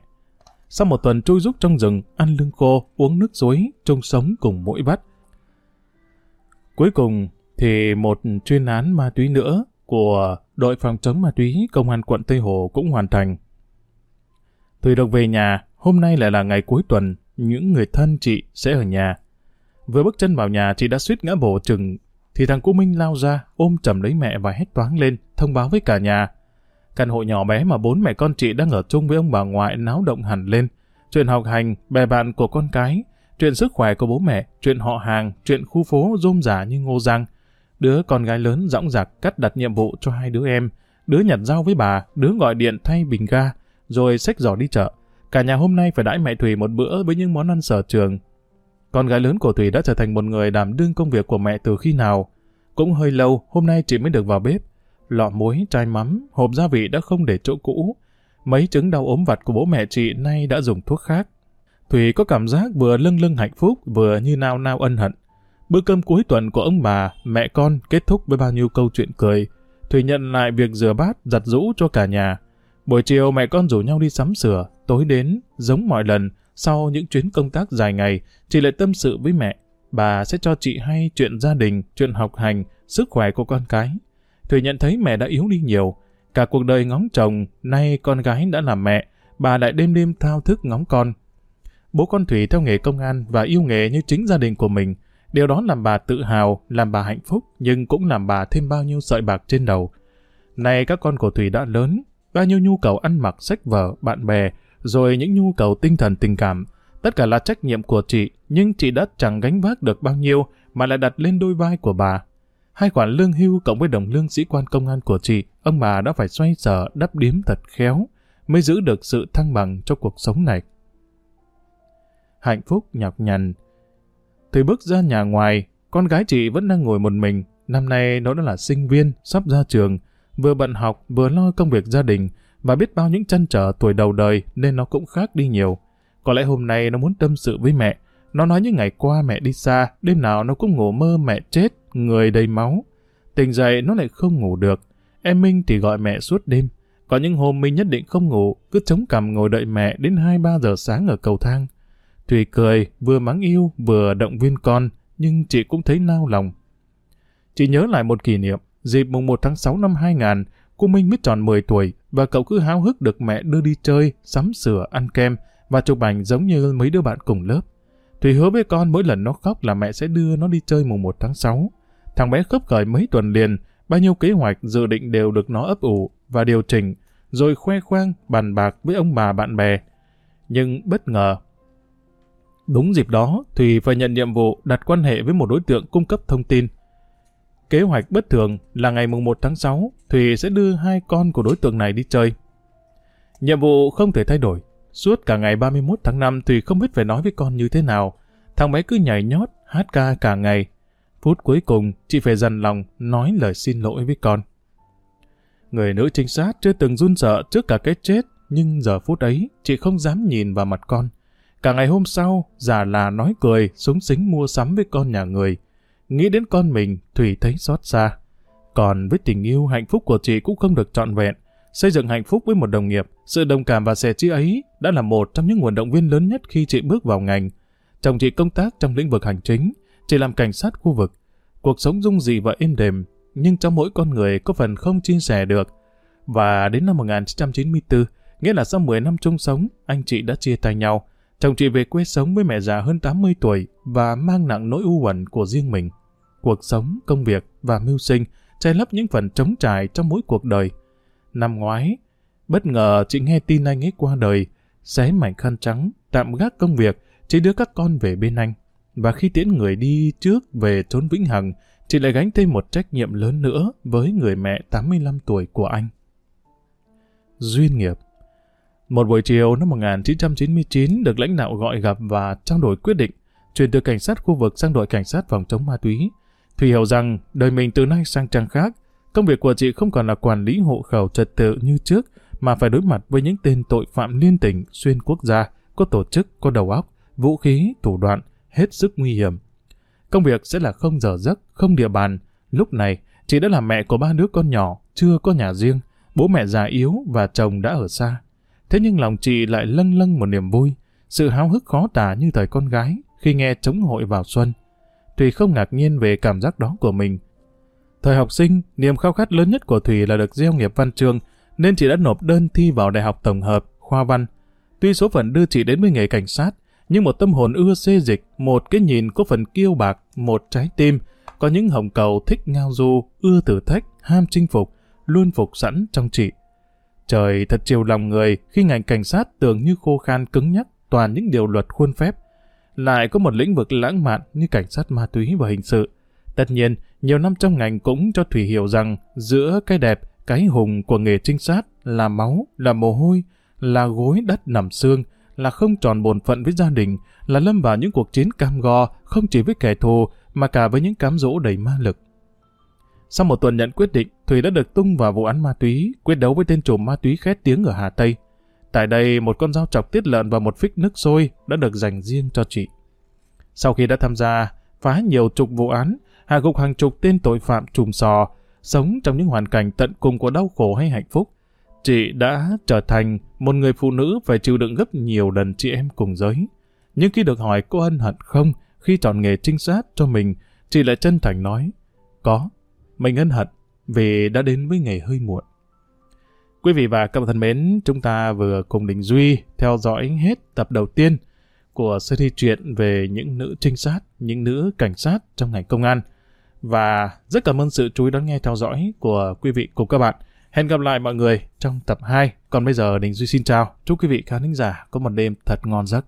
sau một tuần trôi rúc trong rừng, ăn lương khô, uống nước suối, chung sống cùng mỗi vắt. Cuối cùng thì một chuyên án ma túy nữa của đội phòng chống ma túy công an quận Tây Hồ cũng hoàn thành. Thùy được về nhà, hôm nay lại là ngày cuối tuần, những người thân chị sẽ ở nhà. Vừa bước chân vào nhà chị đã suýt ngã bổ chừng, thì thằng Cú Minh lao ra, ôm chầm lấy mẹ và hét toáng lên, thông báo với cả nhà. Căn hộ nhỏ bé mà bốn mẹ con chị đang ở chung với ông bà ngoại náo động hẳn lên. Chuyện học hành, bè bạn của con cái, chuyện sức khỏe của bố mẹ, chuyện họ hàng, chuyện khu phố rôm rả như ngô giang. Đứa con gái lớn dõng dạc cắt đặt nhiệm vụ cho hai đứa em. Đứa nhặt rau với bà, đứa gọi điện thay bình ga, rồi xách giỏ đi chợ. Cả nhà hôm nay phải đãi mẹ thủy một bữa với những món ăn sở trường. Con gái lớn của thủy đã trở thành một người đảm đương công việc của mẹ từ khi nào. Cũng hơi lâu, hôm nay chị mới được vào bếp lọ muối, chai mắm, hộp gia vị đã không để chỗ cũ. Mấy trứng đau ốm vặt của bố mẹ chị nay đã dùng thuốc khác. Thủy có cảm giác vừa lưng lưng hạnh phúc vừa như nao nao ân hận. Bữa cơm cuối tuần của ông bà, mẹ con kết thúc với bao nhiêu câu chuyện cười. Thủy nhận lại việc rửa bát, giặt rũ cho cả nhà. Buổi chiều mẹ con rủ nhau đi sắm sửa, tối đến, giống mọi lần, sau những chuyến công tác dài ngày, chị lại tâm sự với mẹ. Bà sẽ cho chị hay chuyện gia đình, chuyện học hành, sức khỏe của con cái. Thủy nhận thấy mẹ đã yếu đi nhiều. Cả cuộc đời ngóng chồng, nay con gái đã làm mẹ, bà lại đêm đêm thao thức ngóng con. Bố con Thủy theo nghề công an và yêu nghề như chính gia đình của mình. Điều đó làm bà tự hào, làm bà hạnh phúc, nhưng cũng làm bà thêm bao nhiêu sợi bạc trên đầu. Nay các con của Thủy đã lớn, bao nhiêu nhu cầu ăn mặc, sách vở, bạn bè, rồi những nhu cầu tinh thần tình cảm, Tất cả là trách nhiệm của chị, nhưng chị đã chẳng gánh vác được bao nhiêu mà lại đặt lên đôi vai của bà. Hai khoản lương hưu cộng với đồng lương sĩ quan công an của chị, ông bà đã phải xoay sở đắp điếm thật khéo, mới giữ được sự thăng bằng cho cuộc sống này. Hạnh phúc nhọc nhằn. Từ bước ra nhà ngoài, con gái chị vẫn đang ngồi một mình. Năm nay nó đã là sinh viên, sắp ra trường, vừa bận học vừa lo công việc gia đình và biết bao những chăn trở tuổi đầu đời nên nó cũng khác đi nhiều. Có lẽ hôm nay nó muốn tâm sự với mẹ. Nó nói những ngày qua mẹ đi xa, đêm nào nó cũng ngủ mơ mẹ chết, người đầy máu. Tỉnh dậy nó lại không ngủ được. Em Minh thì gọi mẹ suốt đêm. Có những hôm Minh nhất định không ngủ, cứ chống cằm ngồi đợi mẹ đến 2-3 giờ sáng ở cầu thang. Thùy cười, vừa mắng yêu, vừa động viên con, nhưng chị cũng thấy nao lòng. Chị nhớ lại một kỷ niệm, dịp mùng 1 tháng 6 năm 2000, cô Minh mới tròn 10 tuổi và cậu cứ háo hức được mẹ đưa đi chơi, sắm sửa, ăn kem và chụp ảnh giống như mấy đứa bạn cùng lớp. Thùy hứa với con mỗi lần nó khóc là mẹ sẽ đưa nó đi chơi mùng 1 tháng 6. Thằng bé khớp khởi mấy tuần liền, bao nhiêu kế hoạch dự định đều được nó ấp ủ và điều chỉnh, rồi khoe khoang, bàn bạc với ông bà bạn bè. Nhưng bất ngờ, đúng dịp đó, Thùy phải nhận nhiệm vụ đặt quan hệ với một đối tượng cung cấp thông tin. Kế hoạch bất thường là ngày mùng 1 tháng 6, Thùy sẽ đưa hai con của đối tượng này đi chơi. Nhiệm vụ không thể thay đổi. Suốt cả ngày 31 tháng 5 Thùy không biết phải nói với con như thế nào. Thằng bé cứ nhảy nhót, hát ca cả ngày. Phút cuối cùng, chị phải dằn lòng nói lời xin lỗi với con. Người nữ trinh sát chưa từng run sợ trước cả cái chết, nhưng giờ phút ấy, chị không dám nhìn vào mặt con. Cả ngày hôm sau, già là nói cười, súng xính mua sắm với con nhà người. Nghĩ đến con mình, Thủy thấy xót xa. Còn với tình yêu, hạnh phúc của chị cũng không được trọn vẹn. Xây dựng hạnh phúc với một đồng nghiệp, sự đồng cảm và sẻ chia ấy đã là một trong những nguồn động viên lớn nhất khi chị bước vào ngành. Chồng chị công tác trong lĩnh vực hành chính, chị làm cảnh sát khu vực. Cuộc sống dung dị và êm đềm, nhưng trong mỗi con người có phần không chia sẻ được. Và đến năm 1994, nghĩa là sau 10 năm chung sống, anh chị đã chia tay nhau. Chồng chị về quê sống với mẹ già hơn 80 tuổi và mang nặng nỗi u uẩn của riêng mình. Cuộc sống, công việc và mưu sinh che lấp những phần trống trải trong mỗi cuộc đời. Năm ngoái, bất ngờ chị nghe tin anh ấy qua đời, xé mảnh khăn trắng, tạm gác công việc, chỉ đưa các con về bên anh. Và khi tiễn người đi trước về trốn Vĩnh Hằng, chị lại gánh thêm một trách nhiệm lớn nữa với người mẹ 85 tuổi của anh. Duyên nghiệp Một buổi chiều năm 1999 được lãnh đạo gọi gặp và trao đổi quyết định chuyển từ cảnh sát khu vực sang đội cảnh sát phòng chống ma túy. Thùy hiểu rằng đời mình từ nay sang trang khác, công việc của chị không còn là quản lý hộ khẩu trật tự như trước, mà phải đối mặt với những tên tội phạm liên tỉnh xuyên quốc gia, có tổ chức, có đầu óc, vũ khí, thủ đoạn, hết sức nguy hiểm. Công việc sẽ là không giờ giấc, không địa bàn. Lúc này, chị đã là mẹ của ba đứa con nhỏ, chưa có nhà riêng, bố mẹ già yếu và chồng đã ở xa. Thế nhưng lòng chị lại lâng lâng một niềm vui, sự háo hức khó tả như thời con gái khi nghe chống hội vào xuân. Thùy không ngạc nhiên về cảm giác đó của mình. Thời học sinh, niềm khao khát lớn nhất của Thùy là được gieo nghiệp văn chương, nên chị đã nộp đơn thi vào Đại học Tổng hợp, khoa văn. Tuy số phận đưa chị đến với nghề cảnh sát, nhưng một tâm hồn ưa xê dịch, một cái nhìn có phần kiêu bạc, một trái tim, có những hồng cầu thích ngao du, ưa thử thách, ham chinh phục, luôn phục sẵn trong chị. Trời thật chiều lòng người khi ngành cảnh sát tưởng như khô khan cứng nhắc toàn những điều luật khuôn phép. Lại có một lĩnh vực lãng mạn như cảnh sát ma túy và hình sự. Tất nhiên, nhiều năm trong ngành cũng cho Thủy hiểu rằng giữa cái đẹp, cái hùng của nghề trinh sát là máu, là mồ hôi, là gối đất nằm xương, là không tròn bổn phận với gia đình, là lâm vào những cuộc chiến cam go không chỉ với kẻ thù mà cả với những cám dỗ đầy ma lực. Sau một tuần nhận quyết định, Thủy đã được tung vào vụ án ma túy, quyết đấu với tên trùm ma túy khét tiếng ở Hà Tây. Tại đây, một con dao chọc tiết lợn và một phích nước sôi đã được dành riêng cho chị. Sau khi đã tham gia phá nhiều chục vụ án, hạ gục hàng chục tên tội phạm trùm sò, sống trong những hoàn cảnh tận cùng của đau khổ hay hạnh phúc, chị đã trở thành một người phụ nữ phải chịu đựng gấp nhiều lần chị em cùng giới. Nhưng khi được hỏi cô ân hận không khi chọn nghề trinh sát cho mình, chị lại chân thành nói, có, mình ân hận vì đã đến với nghề hơi muộn. Quý vị và các bạn thân mến, chúng ta vừa cùng Đình Duy theo dõi hết tập đầu tiên của series truyện về những nữ trinh sát, những nữ cảnh sát trong ngành công an. Và rất cảm ơn sự chú ý đón nghe theo dõi của quý vị cùng các bạn. Hẹn gặp lại mọi người trong tập 2. Còn bây giờ Đình Duy xin chào. Chúc quý vị khán thính giả có một đêm thật ngon giấc.